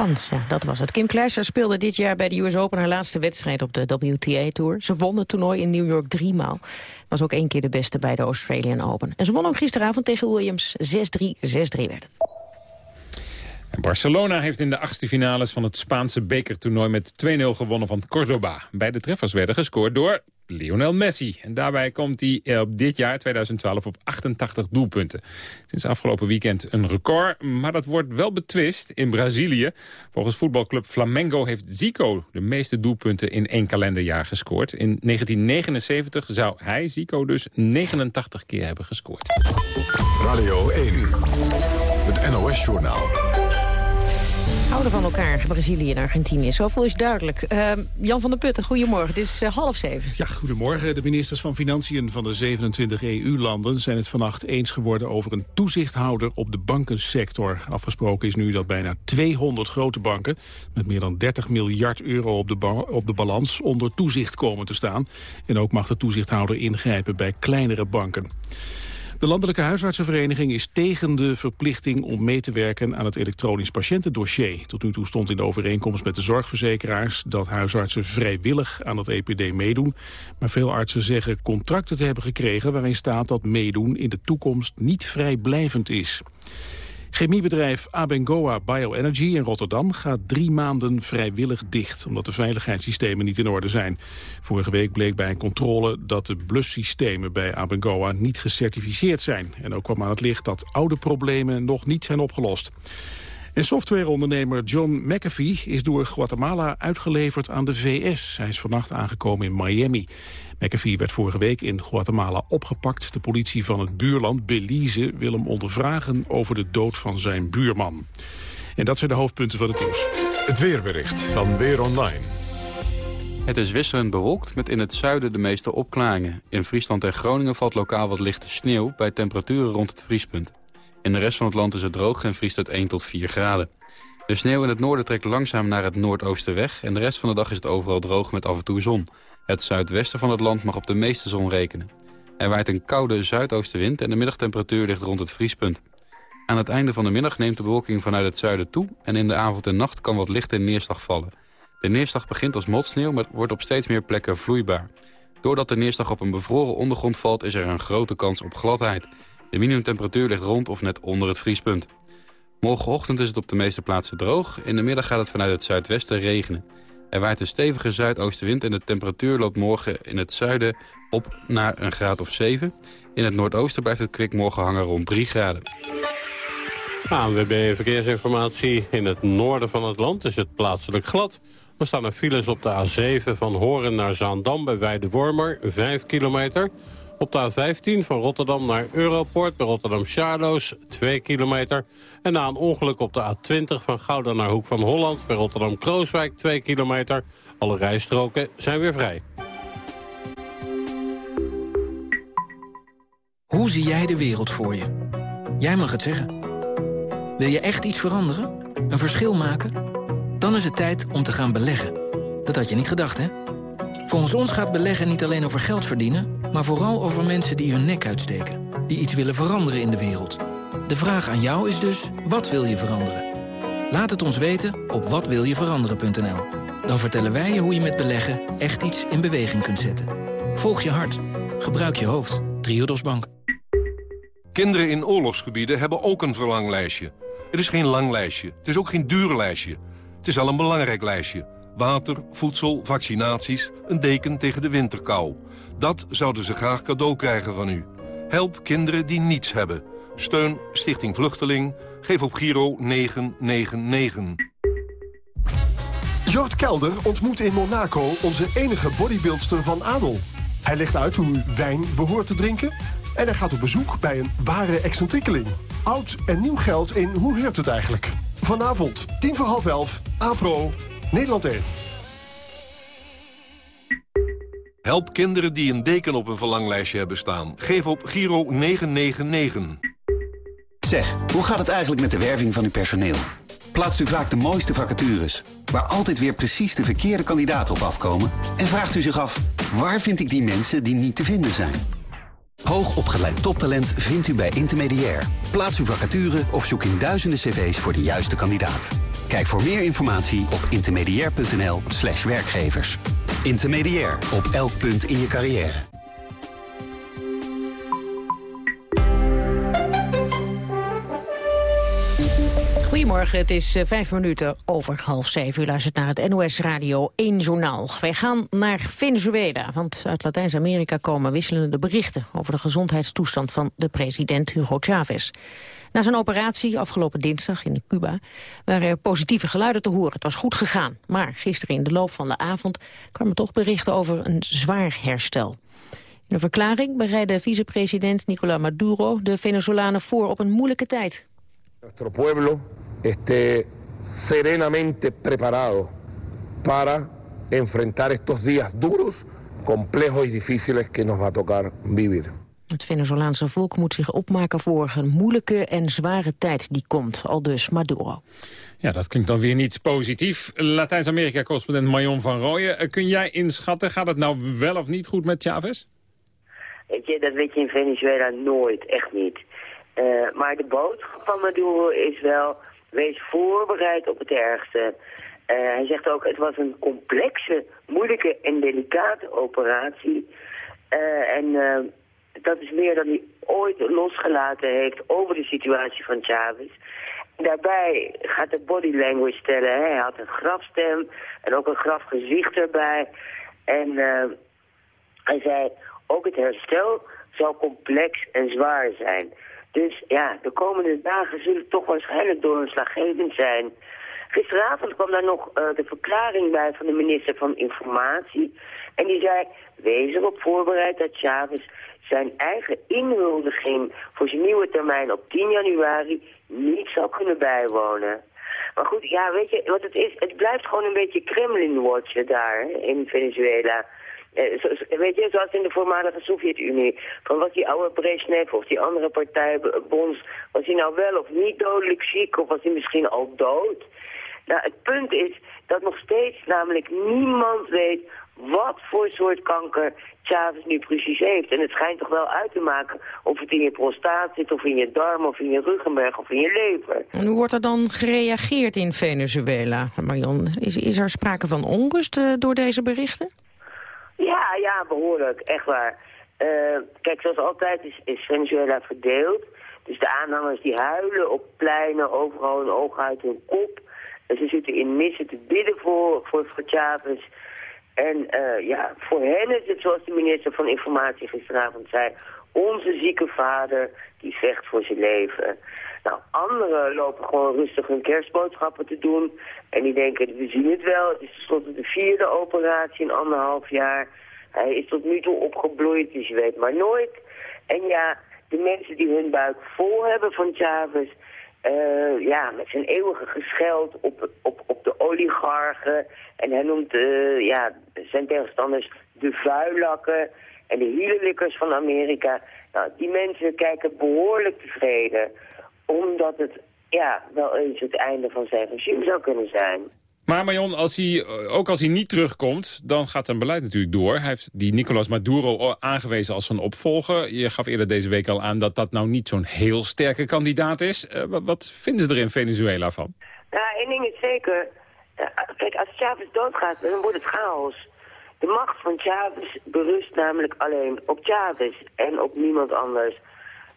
Ja, dat was het. Kim Kleister speelde dit jaar bij de US Open haar laatste wedstrijd op de WTA-tour. Ze won het toernooi in New York driemaal. Was ook één keer de beste bij de Australian Open. En ze won ook gisteravond tegen Williams 6-3, 6-3 werd het. Barcelona heeft in de achtste finales van het Spaanse bekertoernooi met 2-0 gewonnen van Cordoba. Beide treffers werden gescoord door Lionel Messi. En daarbij komt hij eh, op dit jaar, 2012, op 88 doelpunten. Sinds afgelopen weekend een record, maar dat wordt wel betwist in Brazilië. Volgens voetbalclub Flamengo heeft Zico de meeste doelpunten in één kalenderjaar gescoord. In 1979 zou hij, Zico, dus 89 keer hebben gescoord. Radio 1, het NOS-journaal. Houden van elkaar, Brazilië en Argentinië. Zoveel is duidelijk. Uh, Jan van der Putten, goedemorgen. Het is uh, half zeven. Ja, goedemorgen. De ministers van Financiën van de 27 EU-landen... zijn het vannacht eens geworden over een toezichthouder op de bankensector. Afgesproken is nu dat bijna 200 grote banken... met meer dan 30 miljard euro op de, op de balans onder toezicht komen te staan. En ook mag de toezichthouder ingrijpen bij kleinere banken. De Landelijke Huisartsenvereniging is tegen de verplichting om mee te werken aan het elektronisch patiëntendossier. Tot nu toe stond in de overeenkomst met de zorgverzekeraars dat huisartsen vrijwillig aan het EPD meedoen. Maar veel artsen zeggen contracten te hebben gekregen waarin staat dat meedoen in de toekomst niet vrijblijvend is. Chemiebedrijf Abengoa Bioenergy in Rotterdam gaat drie maanden vrijwillig dicht, omdat de veiligheidssystemen niet in orde zijn. Vorige week bleek bij een controle dat de blussystemen bij Abengoa niet gecertificeerd zijn. En ook kwam aan het licht dat oude problemen nog niet zijn opgelost. En softwareondernemer John McAfee is door Guatemala uitgeleverd aan de VS. Hij is vannacht aangekomen in Miami. McAfee werd vorige week in Guatemala opgepakt. De politie van het buurland Belize wil hem ondervragen over de dood van zijn buurman. En dat zijn de hoofdpunten van het nieuws. Het weerbericht van Weer Online. Het is wisselend bewolkt met in het zuiden de meeste opklaringen. In Friesland en Groningen valt lokaal wat lichte sneeuw... bij temperaturen rond het vriespunt. In de rest van het land is het droog en vriest het 1 tot 4 graden. De sneeuw in het noorden trekt langzaam naar het noordoosten weg... en de rest van de dag is het overal droog met af en toe zon. Het zuidwesten van het land mag op de meeste zon rekenen. Er waait een koude zuidoostenwind en de middagtemperatuur ligt rond het vriespunt. Aan het einde van de middag neemt de bewolking vanuit het zuiden toe... en in de avond en nacht kan wat lichte neerslag vallen. De neerslag begint als motsneeuw, maar wordt op steeds meer plekken vloeibaar. Doordat de neerslag op een bevroren ondergrond valt... is er een grote kans op gladheid. De minimumtemperatuur ligt rond of net onder het vriespunt. Morgenochtend is het op de meeste plaatsen droog. In de middag gaat het vanuit het zuidwesten regenen. Er waait een stevige zuidoostenwind en de temperatuur loopt morgen in het zuiden op naar een graad of 7. In het noordoosten blijft het kwik morgen hangen rond 3 graden. ANWB Verkeersinformatie. In het noorden van het land is het plaatselijk glad. Er staan er files op de A7 van Horen naar Zaandam bij Weidewormer, 5 kilometer. Op de A15 van Rotterdam naar Europort bij Rotterdam-Charloes, 2 kilometer. En na een ongeluk op de A20 van Gouda naar Hoek van Holland... bij Rotterdam-Krooswijk, 2 kilometer. Alle rijstroken zijn weer vrij. Hoe zie jij de wereld voor je? Jij mag het zeggen. Wil je echt iets veranderen? Een verschil maken? Dan is het tijd om te gaan beleggen. Dat had je niet gedacht, hè? Volgens ons gaat beleggen niet alleen over geld verdienen... maar vooral over mensen die hun nek uitsteken. Die iets willen veranderen in de wereld. De vraag aan jou is dus, wat wil je veranderen? Laat het ons weten op watwiljeveranderen.nl. Dan vertellen wij je hoe je met beleggen echt iets in beweging kunt zetten. Volg je hart. Gebruik je hoofd. Triodos Bank. Kinderen in oorlogsgebieden hebben ook een verlanglijstje. Het is geen lang lijstje. Het is ook geen duur lijstje. Het is wel een belangrijk lijstje. Water, voedsel, vaccinaties, een deken tegen de winterkou. Dat zouden ze graag cadeau krijgen van u. Help kinderen die niets hebben. Steun Stichting Vluchteling. Geef op Giro 999. Jort Kelder ontmoet in Monaco onze enige bodybuildster van Adel. Hij legt uit hoe u wijn behoort te drinken... en hij gaat op bezoek bij een ware excentriekeling. Oud en nieuw geld in Hoe heurt het eigenlijk? Vanavond, tien voor half elf, Afro, Nederland 1. Help kinderen die een deken op een verlanglijstje hebben staan. Geef op Giro 999. Zeg, hoe gaat het eigenlijk met de werving van uw personeel? Plaatst u vaak de mooiste vacatures, waar altijd weer precies de verkeerde kandidaten op afkomen? En vraagt u zich af, Waar vind ik die mensen die niet te vinden zijn? Hoogopgeleid toptalent vindt u bij Intermediair. Plaats uw vacature of zoek in duizenden cv's voor de juiste kandidaat. Kijk voor meer informatie op intermediair.nl slash werkgevers. Intermediair, op elk punt in je carrière. Goedemorgen, het is eh, vijf minuten over half zeven. U luistert naar het NOS Radio 1 Journaal. Wij gaan naar Venezuela, want uit Latijns-Amerika komen wisselende berichten... over de gezondheidstoestand van de president Hugo Chavez. Na zijn operatie afgelopen dinsdag in Cuba waren er positieve geluiden te horen. Het was goed gegaan, maar gisteren in de loop van de avond... kwamen toch berichten over een zwaar herstel. In een verklaring bereidde vicepresident Nicolás Maduro de Venezolanen voor op een moeilijke tijd. Nuestro pueblo esté serenamente preparado para enfrentar estos días duros, complejos y difíciles que nos va a tocar vivir. Het Venezolaanse volk moet zich opmaken voor een moeilijke en zware tijd die komt, al dus Maduro. Ja, dat klinkt dan weer niet positief. Latijns-Amerika-correspondent Marion van Rooyen. Eh, kun jij inschatten, gaat het nou wel of niet goed met Chavez? Weet je, dat weet je in Venezuela nooit, echt niet. Uh, maar de boodschap van Maduro is wel, wees voorbereid op het ergste. Uh, hij zegt ook, het was een complexe, moeilijke en delicate operatie. Uh, en dat is meer dan hij ooit losgelaten heeft over de situatie van Chavez. Daarbij gaat de body language tellen. Hè? Hij had een grafstem en ook een grafgezicht erbij. En hij zei, ook het herstel zal complex en zwaar zijn. Dus ja, de komende dagen zullen toch waarschijnlijk doorslaggevend zijn. Gisteravond kwam daar nog uh, de verklaring bij van de minister van Informatie. En die zei, wees erop voorbereid dat Chavez zijn eigen inhuldiging voor zijn nieuwe termijn op 10 januari niet zal kunnen bijwonen. Maar goed, ja, weet je wat het is? Het blijft gewoon een beetje Kremlin-watchen daar in Venezuela. Eh, weet je, zoals in de voormalige Sovjet-Unie. Van was die oude Brezhnev of die andere partij, Bons, was hij nou wel of niet dodelijk ziek of was hij misschien al dood? Nou, het punt is dat nog steeds namelijk niemand weet wat voor soort kanker Chavez nu precies heeft. En het schijnt toch wel uit te maken of het in je prostaat zit, of in je darm, of in je ruggenmerg, of in je lever. En hoe wordt er dan gereageerd in Venezuela, Marion? Is, is er sprake van onrust uh, door deze berichten? Ja, ja, behoorlijk. Echt waar. Uh, kijk, zoals altijd is, is Venezuela verdeeld. Dus de aanhangers die huilen op pleinen, overal een oog uit hun kop. En ze zitten in missen te bidden voor, voor, Chavez. En uh, ja, voor hen is het, zoals de minister van Informatie gisteravond zei... onze zieke vader die vecht voor zijn leven. Nou, anderen lopen gewoon rustig hun kerstboodschappen te doen. En die denken, we zien het wel. Het is tenslotte de vierde operatie in anderhalf jaar. Hij is tot nu toe opgebloeid, dus je weet maar nooit. En ja, de mensen die hun buik vol hebben van Chavez... Uh, ja, met zijn eeuwige gescheld op, op, op de oligarchen. En hij noemt uh, ja, zijn tegenstanders de vuilakken en de hielenlikkers van Amerika. Nou, die mensen kijken behoorlijk tevreden omdat het ja, wel eens het einde van zijn regime zou kunnen zijn. Maar Marion, als hij, eh, ook als hij niet terugkomt, dan gaat zijn beleid natuurlijk door. Hij heeft die Nicolas Maduro aangewezen als zijn opvolger. Je gaf eerder deze week al aan dat dat nou niet zo'n heel sterke kandidaat is. Uh, wat vinden ze er in Venezuela van? Nou, één ding is zeker. Uh, kijk, als Chavez doodgaat, dan wordt het chaos. De macht van Chavez berust namelijk alleen op Chavez en op niemand anders.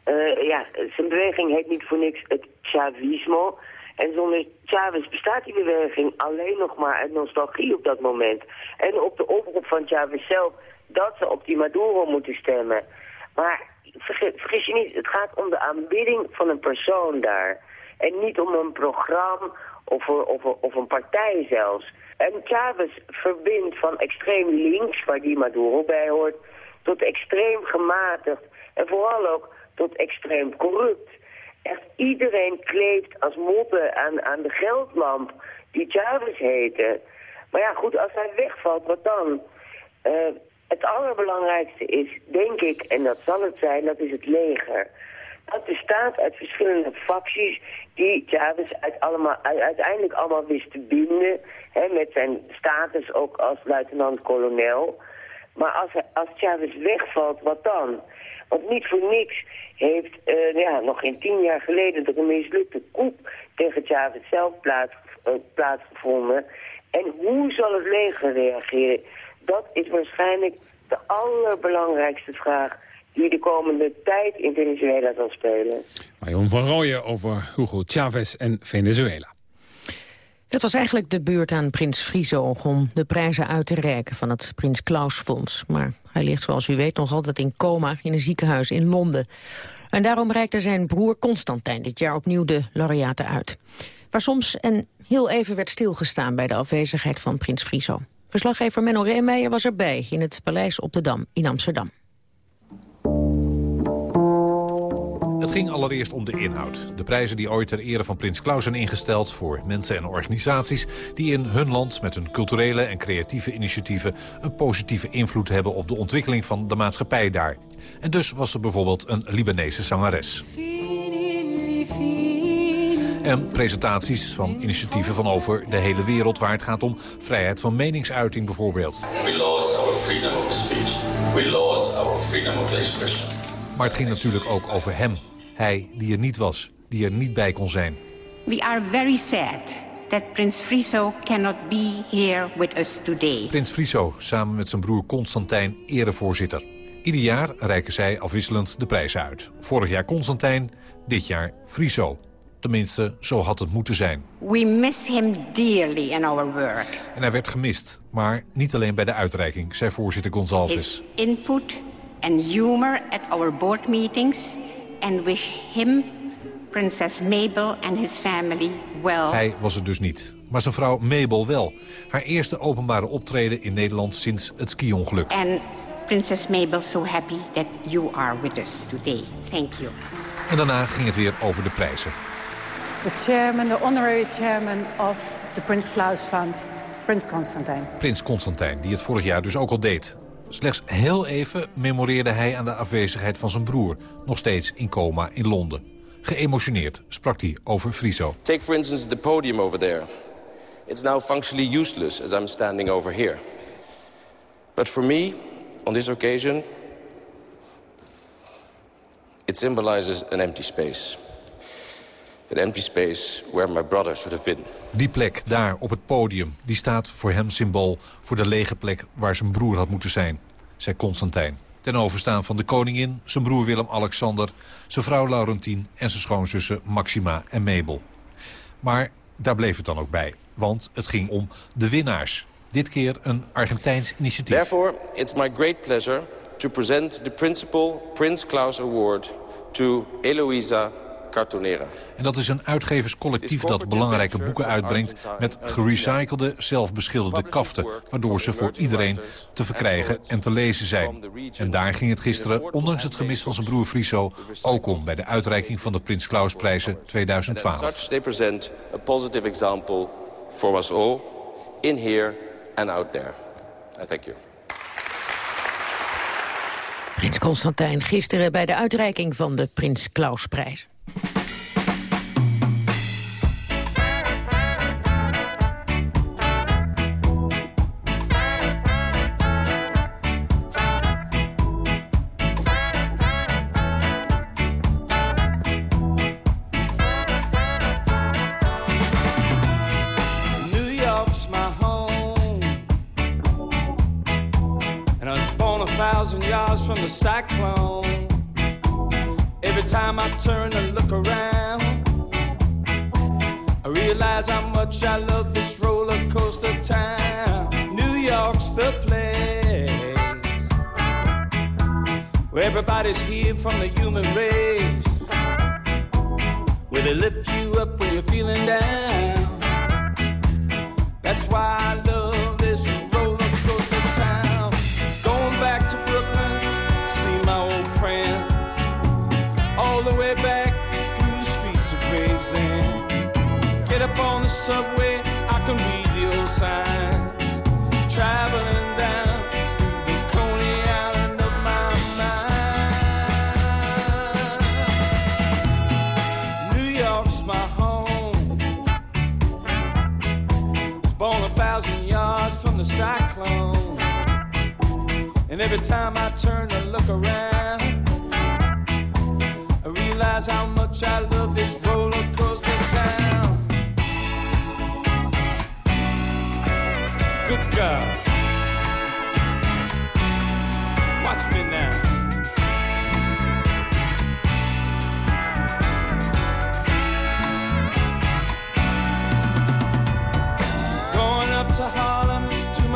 Uh, ja, zijn beweging heet niet voor niks het Chavismo. En zonder Chavez bestaat die beweging alleen nog maar uit nostalgie op dat moment. En op de oproep van Chavez zelf dat ze op die Maduro moeten stemmen. Maar vergis, je niet, het gaat om de aanbidding van een persoon daar. En niet om een programma of, of, of een partij zelfs. En Chavez verbindt van extreem links, waar die Maduro bij hoort, tot extreem gematigd. En vooral ook tot extreem corrupt. Echt iedereen kleeft als moppen aan, aan de geldlamp die Chavez heette. Maar ja, goed, als hij wegvalt, wat dan? Uh, het allerbelangrijkste is, denk ik, en dat zal het zijn, dat is het leger. Dat bestaat uit verschillende facties die Chavez uit allemaal, uiteindelijk allemaal wist te binden. Hè, met zijn status ook als luitenant-kolonel. Maar als, als Chavez wegvalt, wat dan? Want niet voor niks heeft eh, ja, nog geen tien jaar geleden een mislukte coup tegen Chavez zelf plaats, eh, plaatsgevonden. En hoe zal het leger reageren? Dat is waarschijnlijk de allerbelangrijkste vraag die de komende tijd in Venezuela zal spelen. Marion van Rooyen over Hugo Chavez en Venezuela. Het was eigenlijk de beurt aan prins Friso om de prijzen uit te reiken van het Prins Klaus Fonds. Maar hij ligt, zoals u weet, nog altijd in coma in een ziekenhuis in Londen. En daarom reikte zijn broer Constantijn dit jaar opnieuw de laureaten uit. Waar soms en heel even werd stilgestaan bij de afwezigheid van prins Friso. Verslaggever Menno Reemeijer was erbij in het Paleis op de Dam in Amsterdam. Het ging allereerst om de inhoud. De prijzen die ooit ter ere van Prins Klaus zijn ingesteld... voor mensen en organisaties die in hun land... met hun culturele en creatieve initiatieven... een positieve invloed hebben op de ontwikkeling van de maatschappij daar. En dus was er bijvoorbeeld een Libanese zangeres. En presentaties van initiatieven van over de hele wereld... waar het gaat om vrijheid van meningsuiting bijvoorbeeld. We lost our freedom of speech. We lost our freedom of expression. Maar het ging natuurlijk ook over hem. Hij die er niet was, die er niet bij kon zijn. We are very sad that Prince Friso cannot be here with us today. Prins Friso, samen met zijn broer Constantijn, erevoorzitter. Ieder jaar reiken zij afwisselend de prijzen uit. Vorig jaar Constantijn, dit jaar Friso. Tenminste, zo had het moeten zijn. We miss him dearly in our work. En hij werd gemist, maar niet alleen bij de uitreiking, zei voorzitter Gonzalves. His input and humor at our board meetings and wish him, Princess Mabel and his family well. Hij was er dus niet, maar zijn vrouw Mabel wel. Haar eerste openbare optreden in Nederland sinds het ski-ongeluk. And Princess Mabel so happy that you are with us today. Thank you. En daarna ging het weer over de prijzen. The chairman, the honorary chairman of the Prince Claus Fund, Prince Constantine. Prins Constantijn, die het vorig jaar dus ook al deed. Slechts heel even memoreerde hij aan de afwezigheid van zijn broer... nog steeds in coma in Londen. Geëmotioneerd sprak hij over Friso. Take for instance the podium over there. It's now functionally useless as I'm standing over here. But for me, on this occasion, it symbolizes an empty space. An empty space where my brother should have been. Die plek, daar op het podium, die staat voor hem symbool... voor de lege plek waar zijn broer had moeten zijn, zei Constantijn. Ten overstaan van de koningin, zijn broer Willem-Alexander... zijn vrouw Laurentien en zijn schoonzussen Maxima en Mabel. Maar daar bleef het dan ook bij, want het ging om de winnaars. Dit keer een Argentijns initiatief. Therefore, it's my great pleasure to present the Principal Prince Claus Award to Eloisa En dat is een uitgeverscollectief dat belangrijke boeken uitbrengt... met gerecyclede, zelfbeschilderde kaften... waardoor ze voor iedereen te verkrijgen en te lezen zijn. En daar ging het gisteren, ondanks het gemis van zijn broer Friso... ook om bij de uitreiking van de Prins Klausprijzen And as 2012. such, they present a positive example for us all, in here and out there. I thank you. Prins Constantijn gisteren bij de uitreiking van de Prins Klausprijs. you from the human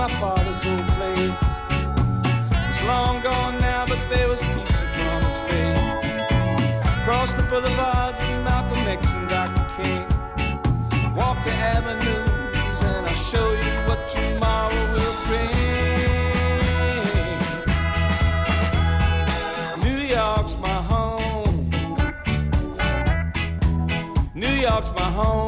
my father's old place. It's long gone now, but there was peace upon his face. Cross the boulevards of Malcolm X and Dr. King. Walk the avenues, and I'll show you what tomorrow will bring. New York's my home. New York's my home.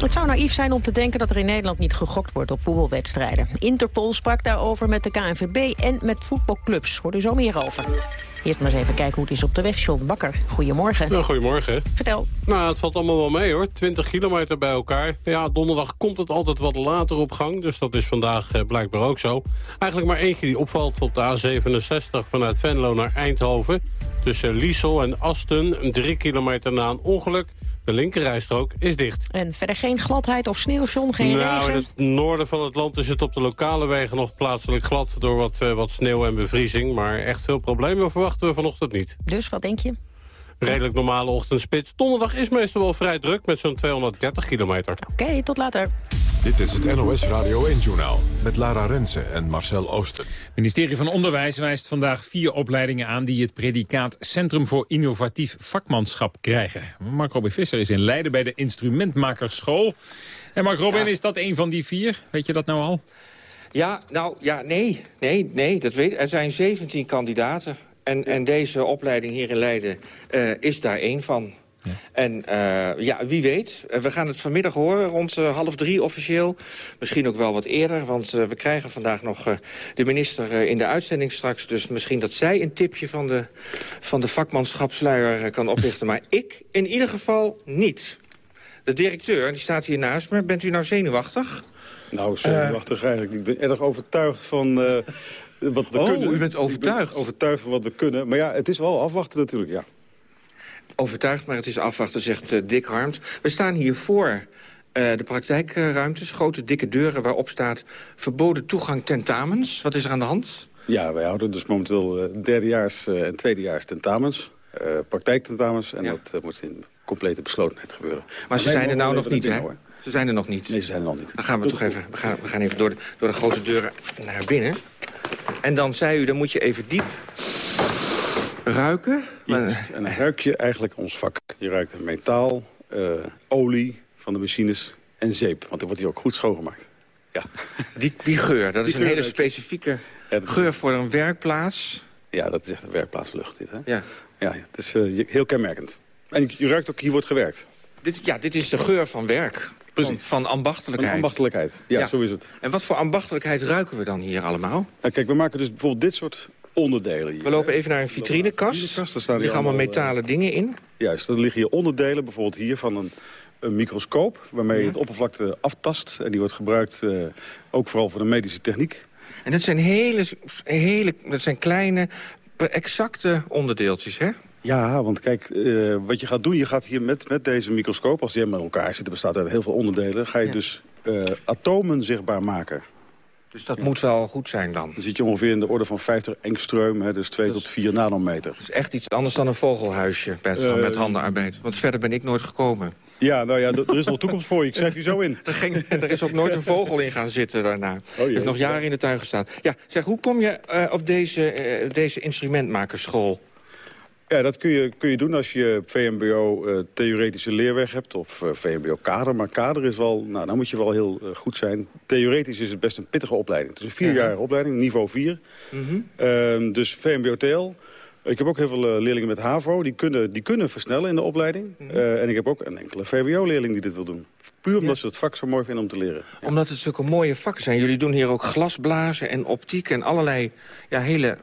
Het zou naïef zijn om te denken dat er in Nederland niet gegokt wordt op voetbalwedstrijden. Interpol sprak daarover met de KNVB en met voetbalclubs. Hoort u zo meer over. Eerst maar eens even kijken hoe het is op de weg. John Bakker, goedemorgen. Ja, goedemorgen. Vertel. Nou, het valt allemaal wel mee hoor. 20 kilometer bij elkaar. Ja, donderdag komt het altijd wat later op gang. Dus dat is vandaag eh, blijkbaar ook zo. Eigenlijk maar eentje die opvalt op de A67 vanuit Venlo naar Eindhoven. Tussen Liesel en Asten, drie kilometer na een ongeluk. De linkerrijstrook is dicht. En verder geen gladheid of sneeuw, John, geen nou, regen? in het noorden van het land is het op de lokale wegen nog plaatselijk glad... door wat, eh, wat sneeuw en bevriezing. Maar echt veel problemen verwachten we vanochtend niet. Dus wat denk je? Redelijk normale ochtendspits. Donderdag is meestal wel vrij druk met zo'n 230 kilometer. Oké, tot later. Dit is het NOS Radio 1-journaal met Lara Rensen en Marcel Oosten. Het ministerie van Onderwijs wijst vandaag vier opleidingen aan... die het predicaat Centrum voor Innovatief Vakmanschap krijgen. Mark Robin Visser is in Leiden bij de Instrumentmakerschool. En Mark Robin, is dat een van die vier? Weet je dat nou al? Ja, nou, ja, nee, nee, nee, dat weet Er zijn 17 kandidaten. En, en deze opleiding hier in Leiden eh, is daar één van. En eh, ja, wie weet. Eh, We gaan het vanmiddag horen, rond eh, half drie officieel. Misschien ook wel wat eerder, want eh, we krijgen vandaag nog eh, de minister eh, in de uitzending straks. Dus misschien dat zij een tipje van de, van de vakmanschapsluier kan oplichten. Maar ik in ieder geval niet. De directeur, die staat hier naast me. Bent u nou zenuwachtig? Nou, zenuwachtig eigenlijk niet. Ik ben erg overtuigd van eh, wat we Oh, kunnen. u bent overtuigd? Ik ben overtuigd van wat we kunnen. Maar ja, het is wel afwachten natuurlijk, ja. Overtuigd, maar het is afwachten, zegt eh, Dick Harms. We staan hier voor eh, de praktijkruimtes. Grote dikke deuren waarop staat verboden toegang tentamens. Wat is er aan de hand? Ja, wij houden dus momenteel eh, derdejaars en tweedejaars tentamens. praktijktentamens. En dat moet in complete beslotenheid gebeuren. Maar ze zijn er nou nog niet, hè? Ze zijn er nog niet. Nee, ze zijn er nog niet. Dan gaan we toch even, we gaan, we gaan even door de, door de grote deuren naar binnen. En dan zei u, dan moet je even diep ruiken. Yes, En dan ruik je eigenlijk ons vak. Je ruikt metaal, eh, olie van de machines en zeep. Want er wordt hier ook goed schoongemaakt. Ja. Die, die geur, dat Die is een geur hele specifieke Ja, geur voor een werkplaats. Ja, dat is echt een werkplaatslucht dit, hè? Ja. Ja, het is eh, heel kenmerkend. En je ruikt ook, hier wordt gewerkt. Dit, ja, dit is de geur van werk. Precies. Van, van ambachtelijkheid. Van ambachtelijkheid. Ja, Ja. zo is het. En wat voor ambachtelijkheid ruiken we dan hier allemaal? Nou, kijk, we maken dus bijvoorbeeld dit soort onderdelen hier. We lopen even naar een vitrinekast. daar Er staan hier liggen allemaal allemaal, metalen dingen in. Juist, er liggen hier onderdelen, bijvoorbeeld hier van een, een microscoop... waarmee je het oppervlakte aftast. En die wordt gebruikt eh, ook vooral voor de medische techniek. En dat zijn hele, hele dat zijn kleine, exacte onderdeeltjes, hè? Ja, want kijk, eh, wat je gaat doen, je gaat hier met, met deze microscoop... als die met elkaar zitten, bestaat uit heel veel onderdelen... ga je Ja. dus eh, atomen zichtbaar maken. Dus dat moet wel goed zijn dan. Dan zit je ongeveer in de orde van 50 engstreum, hè, dus 2 tot 4 nanometer. Dat is echt iets anders dan een vogelhuisje met, Eh, met handenarbeid. Want verder ben ik nooit gekomen. Ja, nou ja, er is nog toekomst voor je. Ik schrijf je zo in. [LAUGHS] Er, ging, er is ook nooit een vogel in gaan zitten daarna. Oh, heeft nog jaren in de tuin gestaan. Ja, zeg, hoe kom je eh, op deze, eh, deze instrumentmakerschool? Ja, dat kun je, kun je doen als je VMBO uh, theoretische leerweg hebt of uh, VMBO kader. Maar kader is wel, nou, dan moet je wel heel uh, goed zijn. Theoretisch is het best een pittige opleiding. Het is een vierjarige opleiding, niveau 4. Mm -hmm. dus VMBO TL. Ik heb ook heel veel leerlingen met HAVO. Die kunnen, die kunnen versnellen in de opleiding. -hmm. en ik heb ook een enkele VWO-leerling die dit wil doen. Puur omdat ja. ze het vak zo mooi vinden om te leren. Ja. Omdat het zulke mooie vakken zijn. Jullie doen hier ook glasblazen en optiek en allerlei ja, hele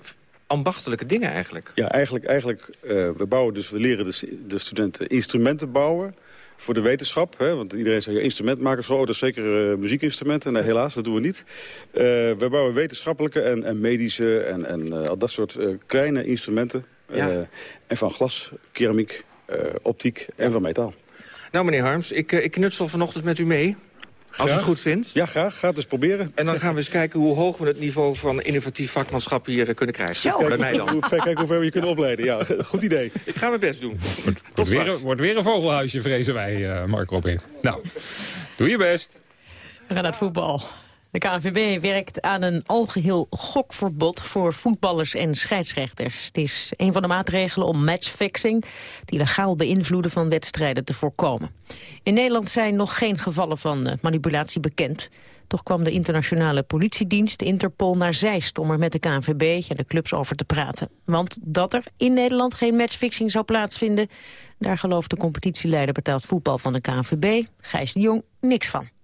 ambachtelijke dingen eigenlijk. Ja, eigenlijk, eigenlijk uh, we bouwen dus, we leren de, de, studenten instrumenten bouwen voor de wetenschap. Hè, want iedereen zegt, ja, instrumentmakers, oh, dat is zeker uh, muziekinstrumenten. Nee, helaas, dat doen we niet. Uh, we bouwen wetenschappelijke en, en medische en, en al dat soort kleine instrumenten. Ja. en van glas, keramiek, optiek en van metaal. Nou, meneer Harms, ik, ik knutsel vanochtend met u mee. Als u het goed vindt. Ja, graag. Ga het eens proberen. En dan gaan we eens kijken hoe hoog we het niveau van innovatief vakmanschap hier eh, kunnen krijgen. Zo. Bij mij dan. Kijk hoe ver we je kunnen opleiden. Ja, [LAUGHS] goed idee. Ik ga mijn best doen. Wordt, wordt, weer, wordt weer, een vogelhuisje, vrezen wij, uh, Mark Robin. Nou, doe je best. We gaan naar het voetbal. De KNVB werkt aan een algeheel gokverbod voor voetballers en scheidsrechters. Het is een van de maatregelen om matchfixing, het illegaal beïnvloeden van wedstrijden, te voorkomen. In Nederland zijn nog geen gevallen van eh, manipulatie bekend. Toch kwam de internationale politiedienst, Interpol, naar Zeist... om er met de KNVB en de clubs over te praten. Want dat er in Nederland geen matchfixing zou plaatsvinden... daar gelooft de competitieleider betaald voetbal van de KNVB, Gijs de Jong, niks van.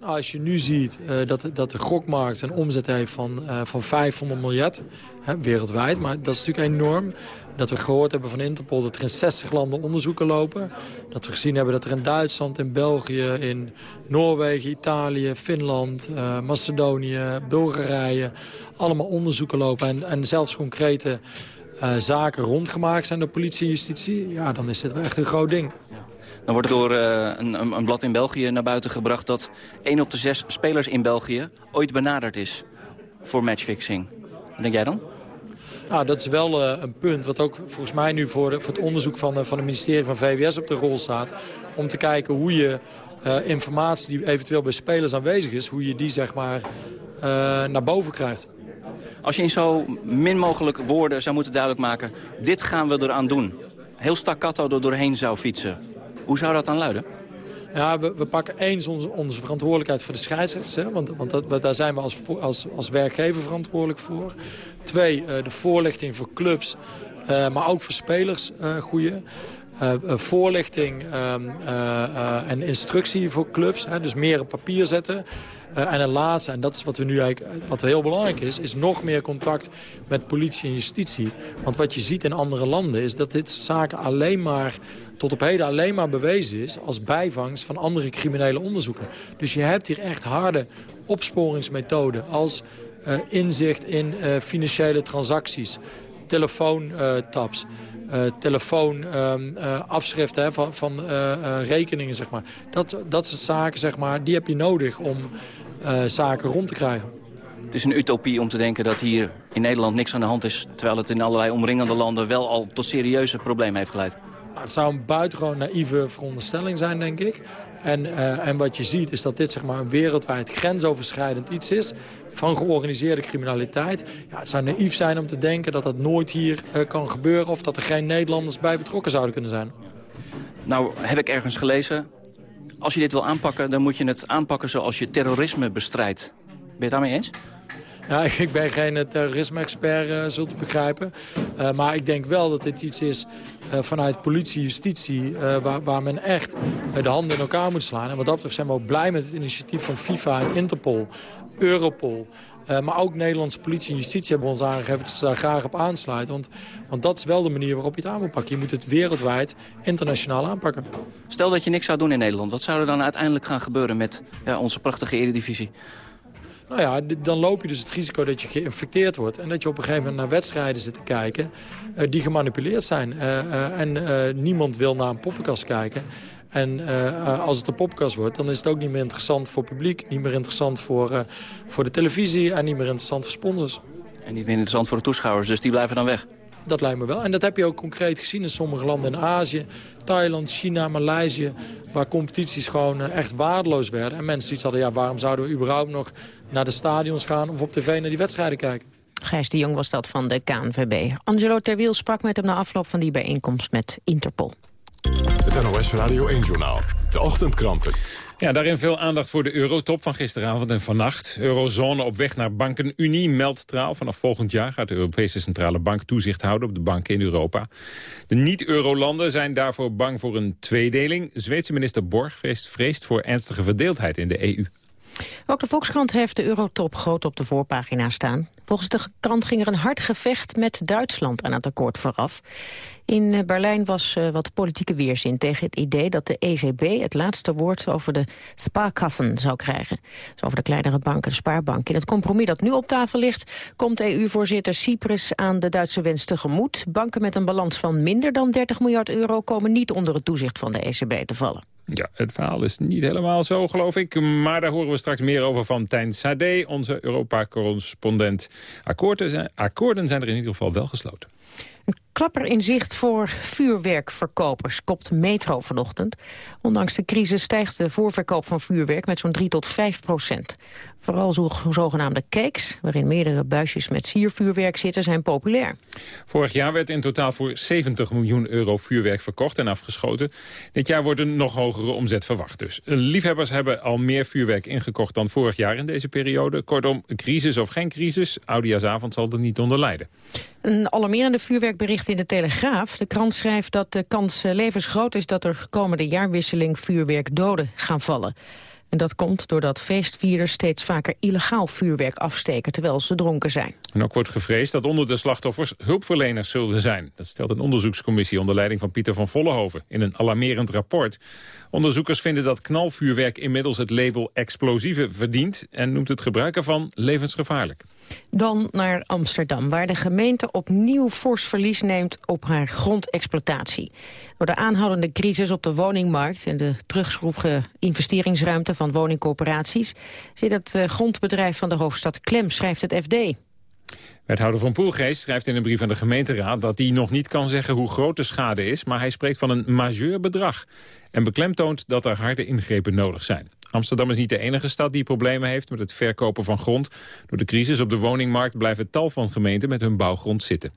Nou, als je nu ziet uh, dat, dat de gokmarkt een omzet heeft van, uh, van 500 miljard hè, wereldwijd. Maar dat is natuurlijk enorm. Dat we gehoord hebben van Interpol dat er in 60 landen onderzoeken lopen. Dat we gezien hebben dat er in Duitsland, in België, in Noorwegen, Italië, Finland, uh, Macedonië, Bulgarije... allemaal onderzoeken lopen en, en zelfs concrete zaken rondgemaakt zijn door politie en justitie. Ja, dan is dit wel echt een groot ding. Dan wordt er door uh, een, een, blad in België naar buiten gebracht... dat 1 op de 6 spelers in België ooit benaderd is voor matchfixing. Wat denk jij dan? Nou, dat is wel uh, een punt wat ook volgens mij nu voor, voor het onderzoek van, uh, van het ministerie van VWS op de rol staat. Om te kijken hoe je informatie die eventueel bij spelers aanwezig is... hoe je die zeg maar naar boven krijgt. Als je in zo min mogelijk woorden zou moeten duidelijk maken... dit gaan we eraan doen. Heel staccato er doorheen zou fietsen. Hoe zou dat dan luiden? Ja, we, we pakken eens onze, onze verantwoordelijkheid voor de scheidsrechters. Hè, want want daar zijn we als, als, als werkgever verantwoordelijk voor. Twee, uh, de voorlichting voor clubs, uh, maar ook voor spelers uh, goede. voorlichting ehm, en instructie voor clubs. Dus meer op papier zetten. en een laatste, en dat is wat, we nu eigenlijk, wat heel belangrijk is... is nog meer contact met politie en justitie. Want wat je ziet in andere landen is dat dit zaken alleen maar tot op heden alleen maar bewezen is als bijvangst van andere criminele onderzoeken. Dus je hebt hier echt harde opsporingsmethoden als uh, inzicht in uh, financiële transacties, telefoontaps. Uh, telefoonafschriften um, van, van rekeningen, zeg maar. Dat, dat soort zaken, zeg maar, die heb je nodig om zaken rond te krijgen. Het is een utopie om te denken dat hier in Nederland niks aan de hand is... terwijl het in allerlei omringende landen wel al tot serieuze problemen heeft geleid. Het zou een buitengewoon naïeve veronderstelling zijn, denk ik. En, uh, en wat je ziet is dat dit zeg maar, een wereldwijd grensoverschrijdend iets is... van georganiseerde criminaliteit. Ja, het zou naïef zijn om te denken dat dat nooit hier uh, kan gebeuren... of dat er geen Nederlanders bij betrokken zouden kunnen zijn. Nou, heb ik ergens gelezen... als je dit wil aanpakken, dan moet je het aanpakken zoals je terrorisme bestrijdt. Ben je het daarmee eens? [LAUGHS] Ja, ik ben geen terrorisme-expert, uh, zult u begrijpen. Uh, maar ik denk wel dat dit iets is vanuit politie, justitie... waar, waar, men echt de handen in elkaar moet slaan. En wat dat betreft zijn we ook blij met het initiatief van FIFA en Interpol, Europol... maar ook Nederlandse politie en justitie hebben ons aangegeven dat ze daar graag op aansluiten. Want, want dat is wel de manier waarop je het aan moet pakken. Je moet het wereldwijd internationaal aanpakken. Stel dat je niks zou doen in Nederland. Wat zou er dan uiteindelijk gaan gebeuren met ja, onze prachtige eredivisie? Nou ja, dan loop je dus het risico dat je geïnfecteerd wordt. En dat je op een gegeven moment naar wedstrijden zit te kijken uh, die gemanipuleerd zijn. Uh, uh, en niemand wil naar een poppenkast kijken. En als het een poppenkast wordt, dan is het ook niet meer interessant voor het publiek. Niet meer interessant voor, voor de televisie en niet meer interessant voor sponsors. En niet meer interessant voor de toeschouwers, dus die blijven dan weg. Dat lijkt me wel. En dat heb je ook concreet gezien in sommige landen in Azië. Thailand, China, Maleisië. Waar competities gewoon echt waardeloos werden. En mensen iets hadden, ja, waarom zouden we überhaupt nog naar de stadions gaan... of op tv naar die wedstrijden kijken? Gijs de Jong was dat van de KNVB. Angelo Terwiel sprak met hem na afloop van die bijeenkomst met Interpol. Het NOS Radio 1-journaal. De ochtendkranten. Ja, daarin veel aandacht voor de eurotop van gisteravond en vannacht. Eurozone op weg naar bankenunie meldt trouw. Vanaf volgend jaar gaat de Europese Centrale Bank toezicht houden op de banken in Europa. De niet-eurolanden zijn daarvoor bang voor een tweedeling. Zweedse minister Borg vreest, voor ernstige verdeeldheid in de EU. Ook de Volkskrant heeft de Eurotop groot op de voorpagina staan. Volgens de krant ging er een hard gevecht met Duitsland aan het akkoord vooraf. In eh, Berlijn was uh, wat politieke weerzin tegen het idee dat de ECB het laatste woord over de spaarkassen zou krijgen. Dus over de kleinere banken, spaarbanken. In het compromis dat nu op tafel ligt, komt EU-voorzitter Cyprus aan de Duitse wens tegemoet. Banken met een balans van minder dan 30 miljard euro komen niet onder het toezicht van de ECB te vallen. Ja, het verhaal is niet helemaal zo, geloof ik. Maar daar horen we straks meer over van Tijn Sade, onze Europa-correspondent. Akkoorden zijn, akkoorden zijn er in ieder geval wel gesloten. Een klapper in zicht voor vuurwerkverkopers, kopt Metro vanochtend. Ondanks de crisis stijgt de voorverkoop van vuurwerk met zo'n 3 tot 5 procent. Vooral zo, zogenaamde cakes, waarin meerdere buisjes met siervuurwerk zitten, zijn populair. Vorig jaar werd in totaal voor 70 miljoen euro vuurwerk verkocht en afgeschoten. Dit jaar wordt een nog hogere omzet verwacht dus. Liefhebbers hebben al meer vuurwerk ingekocht dan vorig jaar in deze periode. Kortom, crisis of geen crisis, Oudejaarsavond zal er niet onder lijden. Een alarmerende vuurwerkbericht in de Telegraaf. De krant schrijft dat de kans levensgroot is dat er komende jaarwisseling vuurwerkdoden gaan vallen. En dat komt doordat feestvierders steeds vaker illegaal vuurwerk afsteken terwijl ze dronken zijn. En ook wordt gevreesd dat onder de slachtoffers hulpverleners zullen zijn. Dat stelt een onderzoekscommissie onder leiding van Pieter van Vollenhoven in een alarmerend rapport. Onderzoekers vinden dat knalvuurwerk inmiddels het label explosieve verdient en noemt het gebruik ervan levensgevaarlijk. Dan naar Amsterdam, waar de gemeente opnieuw fors verlies neemt op haar grondexploitatie. Door de aanhoudende crisis op de woningmarkt en de terugschroefige investeringsruimte van woningcorporaties zit het eh, grondbedrijf van de hoofdstad klem, schrijft het FD. Wethouder van Poelgeest schrijft in een brief aan de gemeenteraad... dat hij nog niet kan zeggen hoe groot de schade is... maar hij spreekt van een majeur bedrag. En beklemtoont dat er harde ingrepen nodig zijn. Amsterdam is niet de enige stad die problemen heeft met het verkopen van grond. Door de crisis op de woningmarkt blijven tal van gemeenten met hun bouwgrond zitten.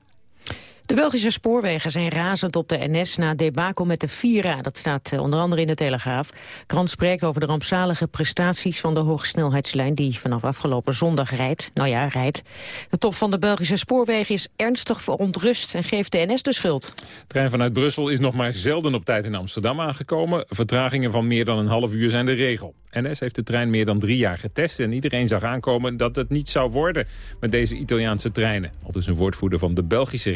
De Belgische spoorwegen zijn razend op de NS na debakel met de Vira. Dat staat eh, onder andere in de Telegraaf. Krant spreekt over de rampzalige prestaties van de hogesnelheidslijn... die vanaf afgelopen zondag rijdt. Nou ja, rijdt. De top van de Belgische spoorwegen is ernstig verontrust... en geeft de NS de schuld. De trein vanuit Brussel is nog maar zelden op tijd in Amsterdam aangekomen. Vertragingen van meer dan een half uur zijn de regel. NS heeft de trein meer dan drie jaar getest... en iedereen zag aankomen dat het niet zou worden met deze Italiaanse treinen. Al dus een woordvoerder van de Belgische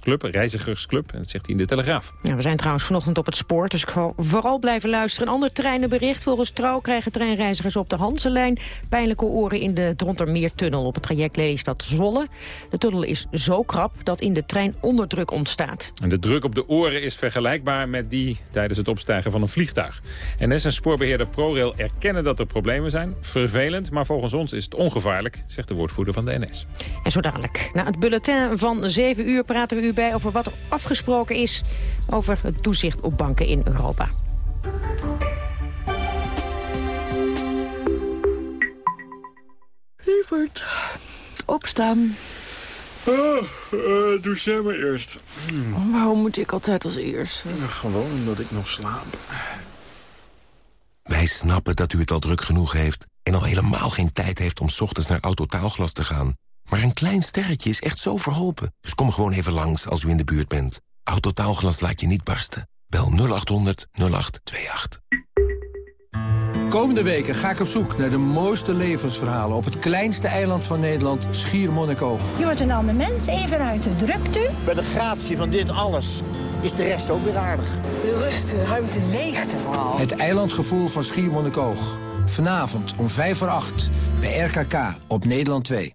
reizigersclub, reizigersclub. En dat zegt hij in de Telegraaf. Ja, we zijn trouwens vanochtend op het spoor, dus ik ga vooral blijven luisteren. Een ander treinenbericht. Volgens Trouw krijgen treinreizigers op de Hanselijn... pijnlijke oren in de Drontermeertunnel op het traject Lelystad Zwolle. De tunnel is zo krap dat in de trein onderdruk ontstaat. En de druk op de oren is vergelijkbaar met die tijdens het opstijgen van een vliegtuig. NS en spoorbeheerder ProRail erkennen erkennen dat er problemen zijn. Vervelend, maar volgens ons is het ongevaarlijk, zegt de woordvoerder van de NS. En zo dadelijk, na het bulletin van 7 uur praten we u bij over wat er afgesproken is over het toezicht op banken in Europa. Lieverd, opstaan. Oh, uh, doe jij maar eerst. Hmm. Waarom moet ik altijd als eerst? gewoon omdat ik nog slaap. Wij snappen dat u het al druk genoeg heeft... en al helemaal geen tijd heeft om ochtends naar Autotaalglas te gaan. Maar een klein sterretje is echt zo verholpen. Dus kom gewoon even langs als u in de buurt bent. Autotaalglas laat je niet barsten. Bel 0800 0828. Komende weken ga ik op zoek naar de mooiste levensverhalen... op het kleinste eiland van Nederland, Schiermonnikoog. Je wordt een ander mens, even uit de drukte. Bij de gratie van dit alles is de rest ook weer aardig. De rust, de ruimte, leegte vooral. Het eilandgevoel van Schiermonnikoog. Vanavond om 5 voor 8 bij RKK op Nederland 2.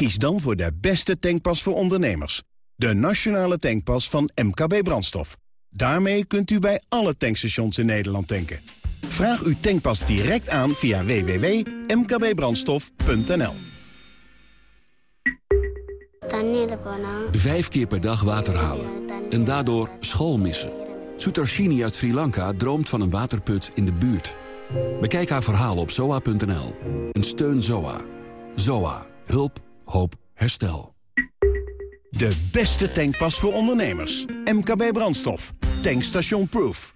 Kies dan voor de beste tankpas voor ondernemers. De nationale tankpas van MKB Brandstof. Daarmee kunt u bij alle tankstations in Nederland tanken. Vraag uw tankpas direct aan via www.mkbbrandstof.nl Vijf keer per dag water halen. En daardoor school missen. Sutarshini uit Sri Lanka droomt van een waterput in de buurt. Bekijk haar verhaal op zoa.nl. En steun Zoa. Zoa. Hulp. Hoop. Herstel. De beste tankpas voor ondernemers. MKB Brandstof. Tankstation Proof.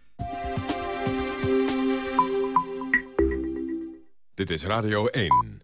Dit is Radio 1.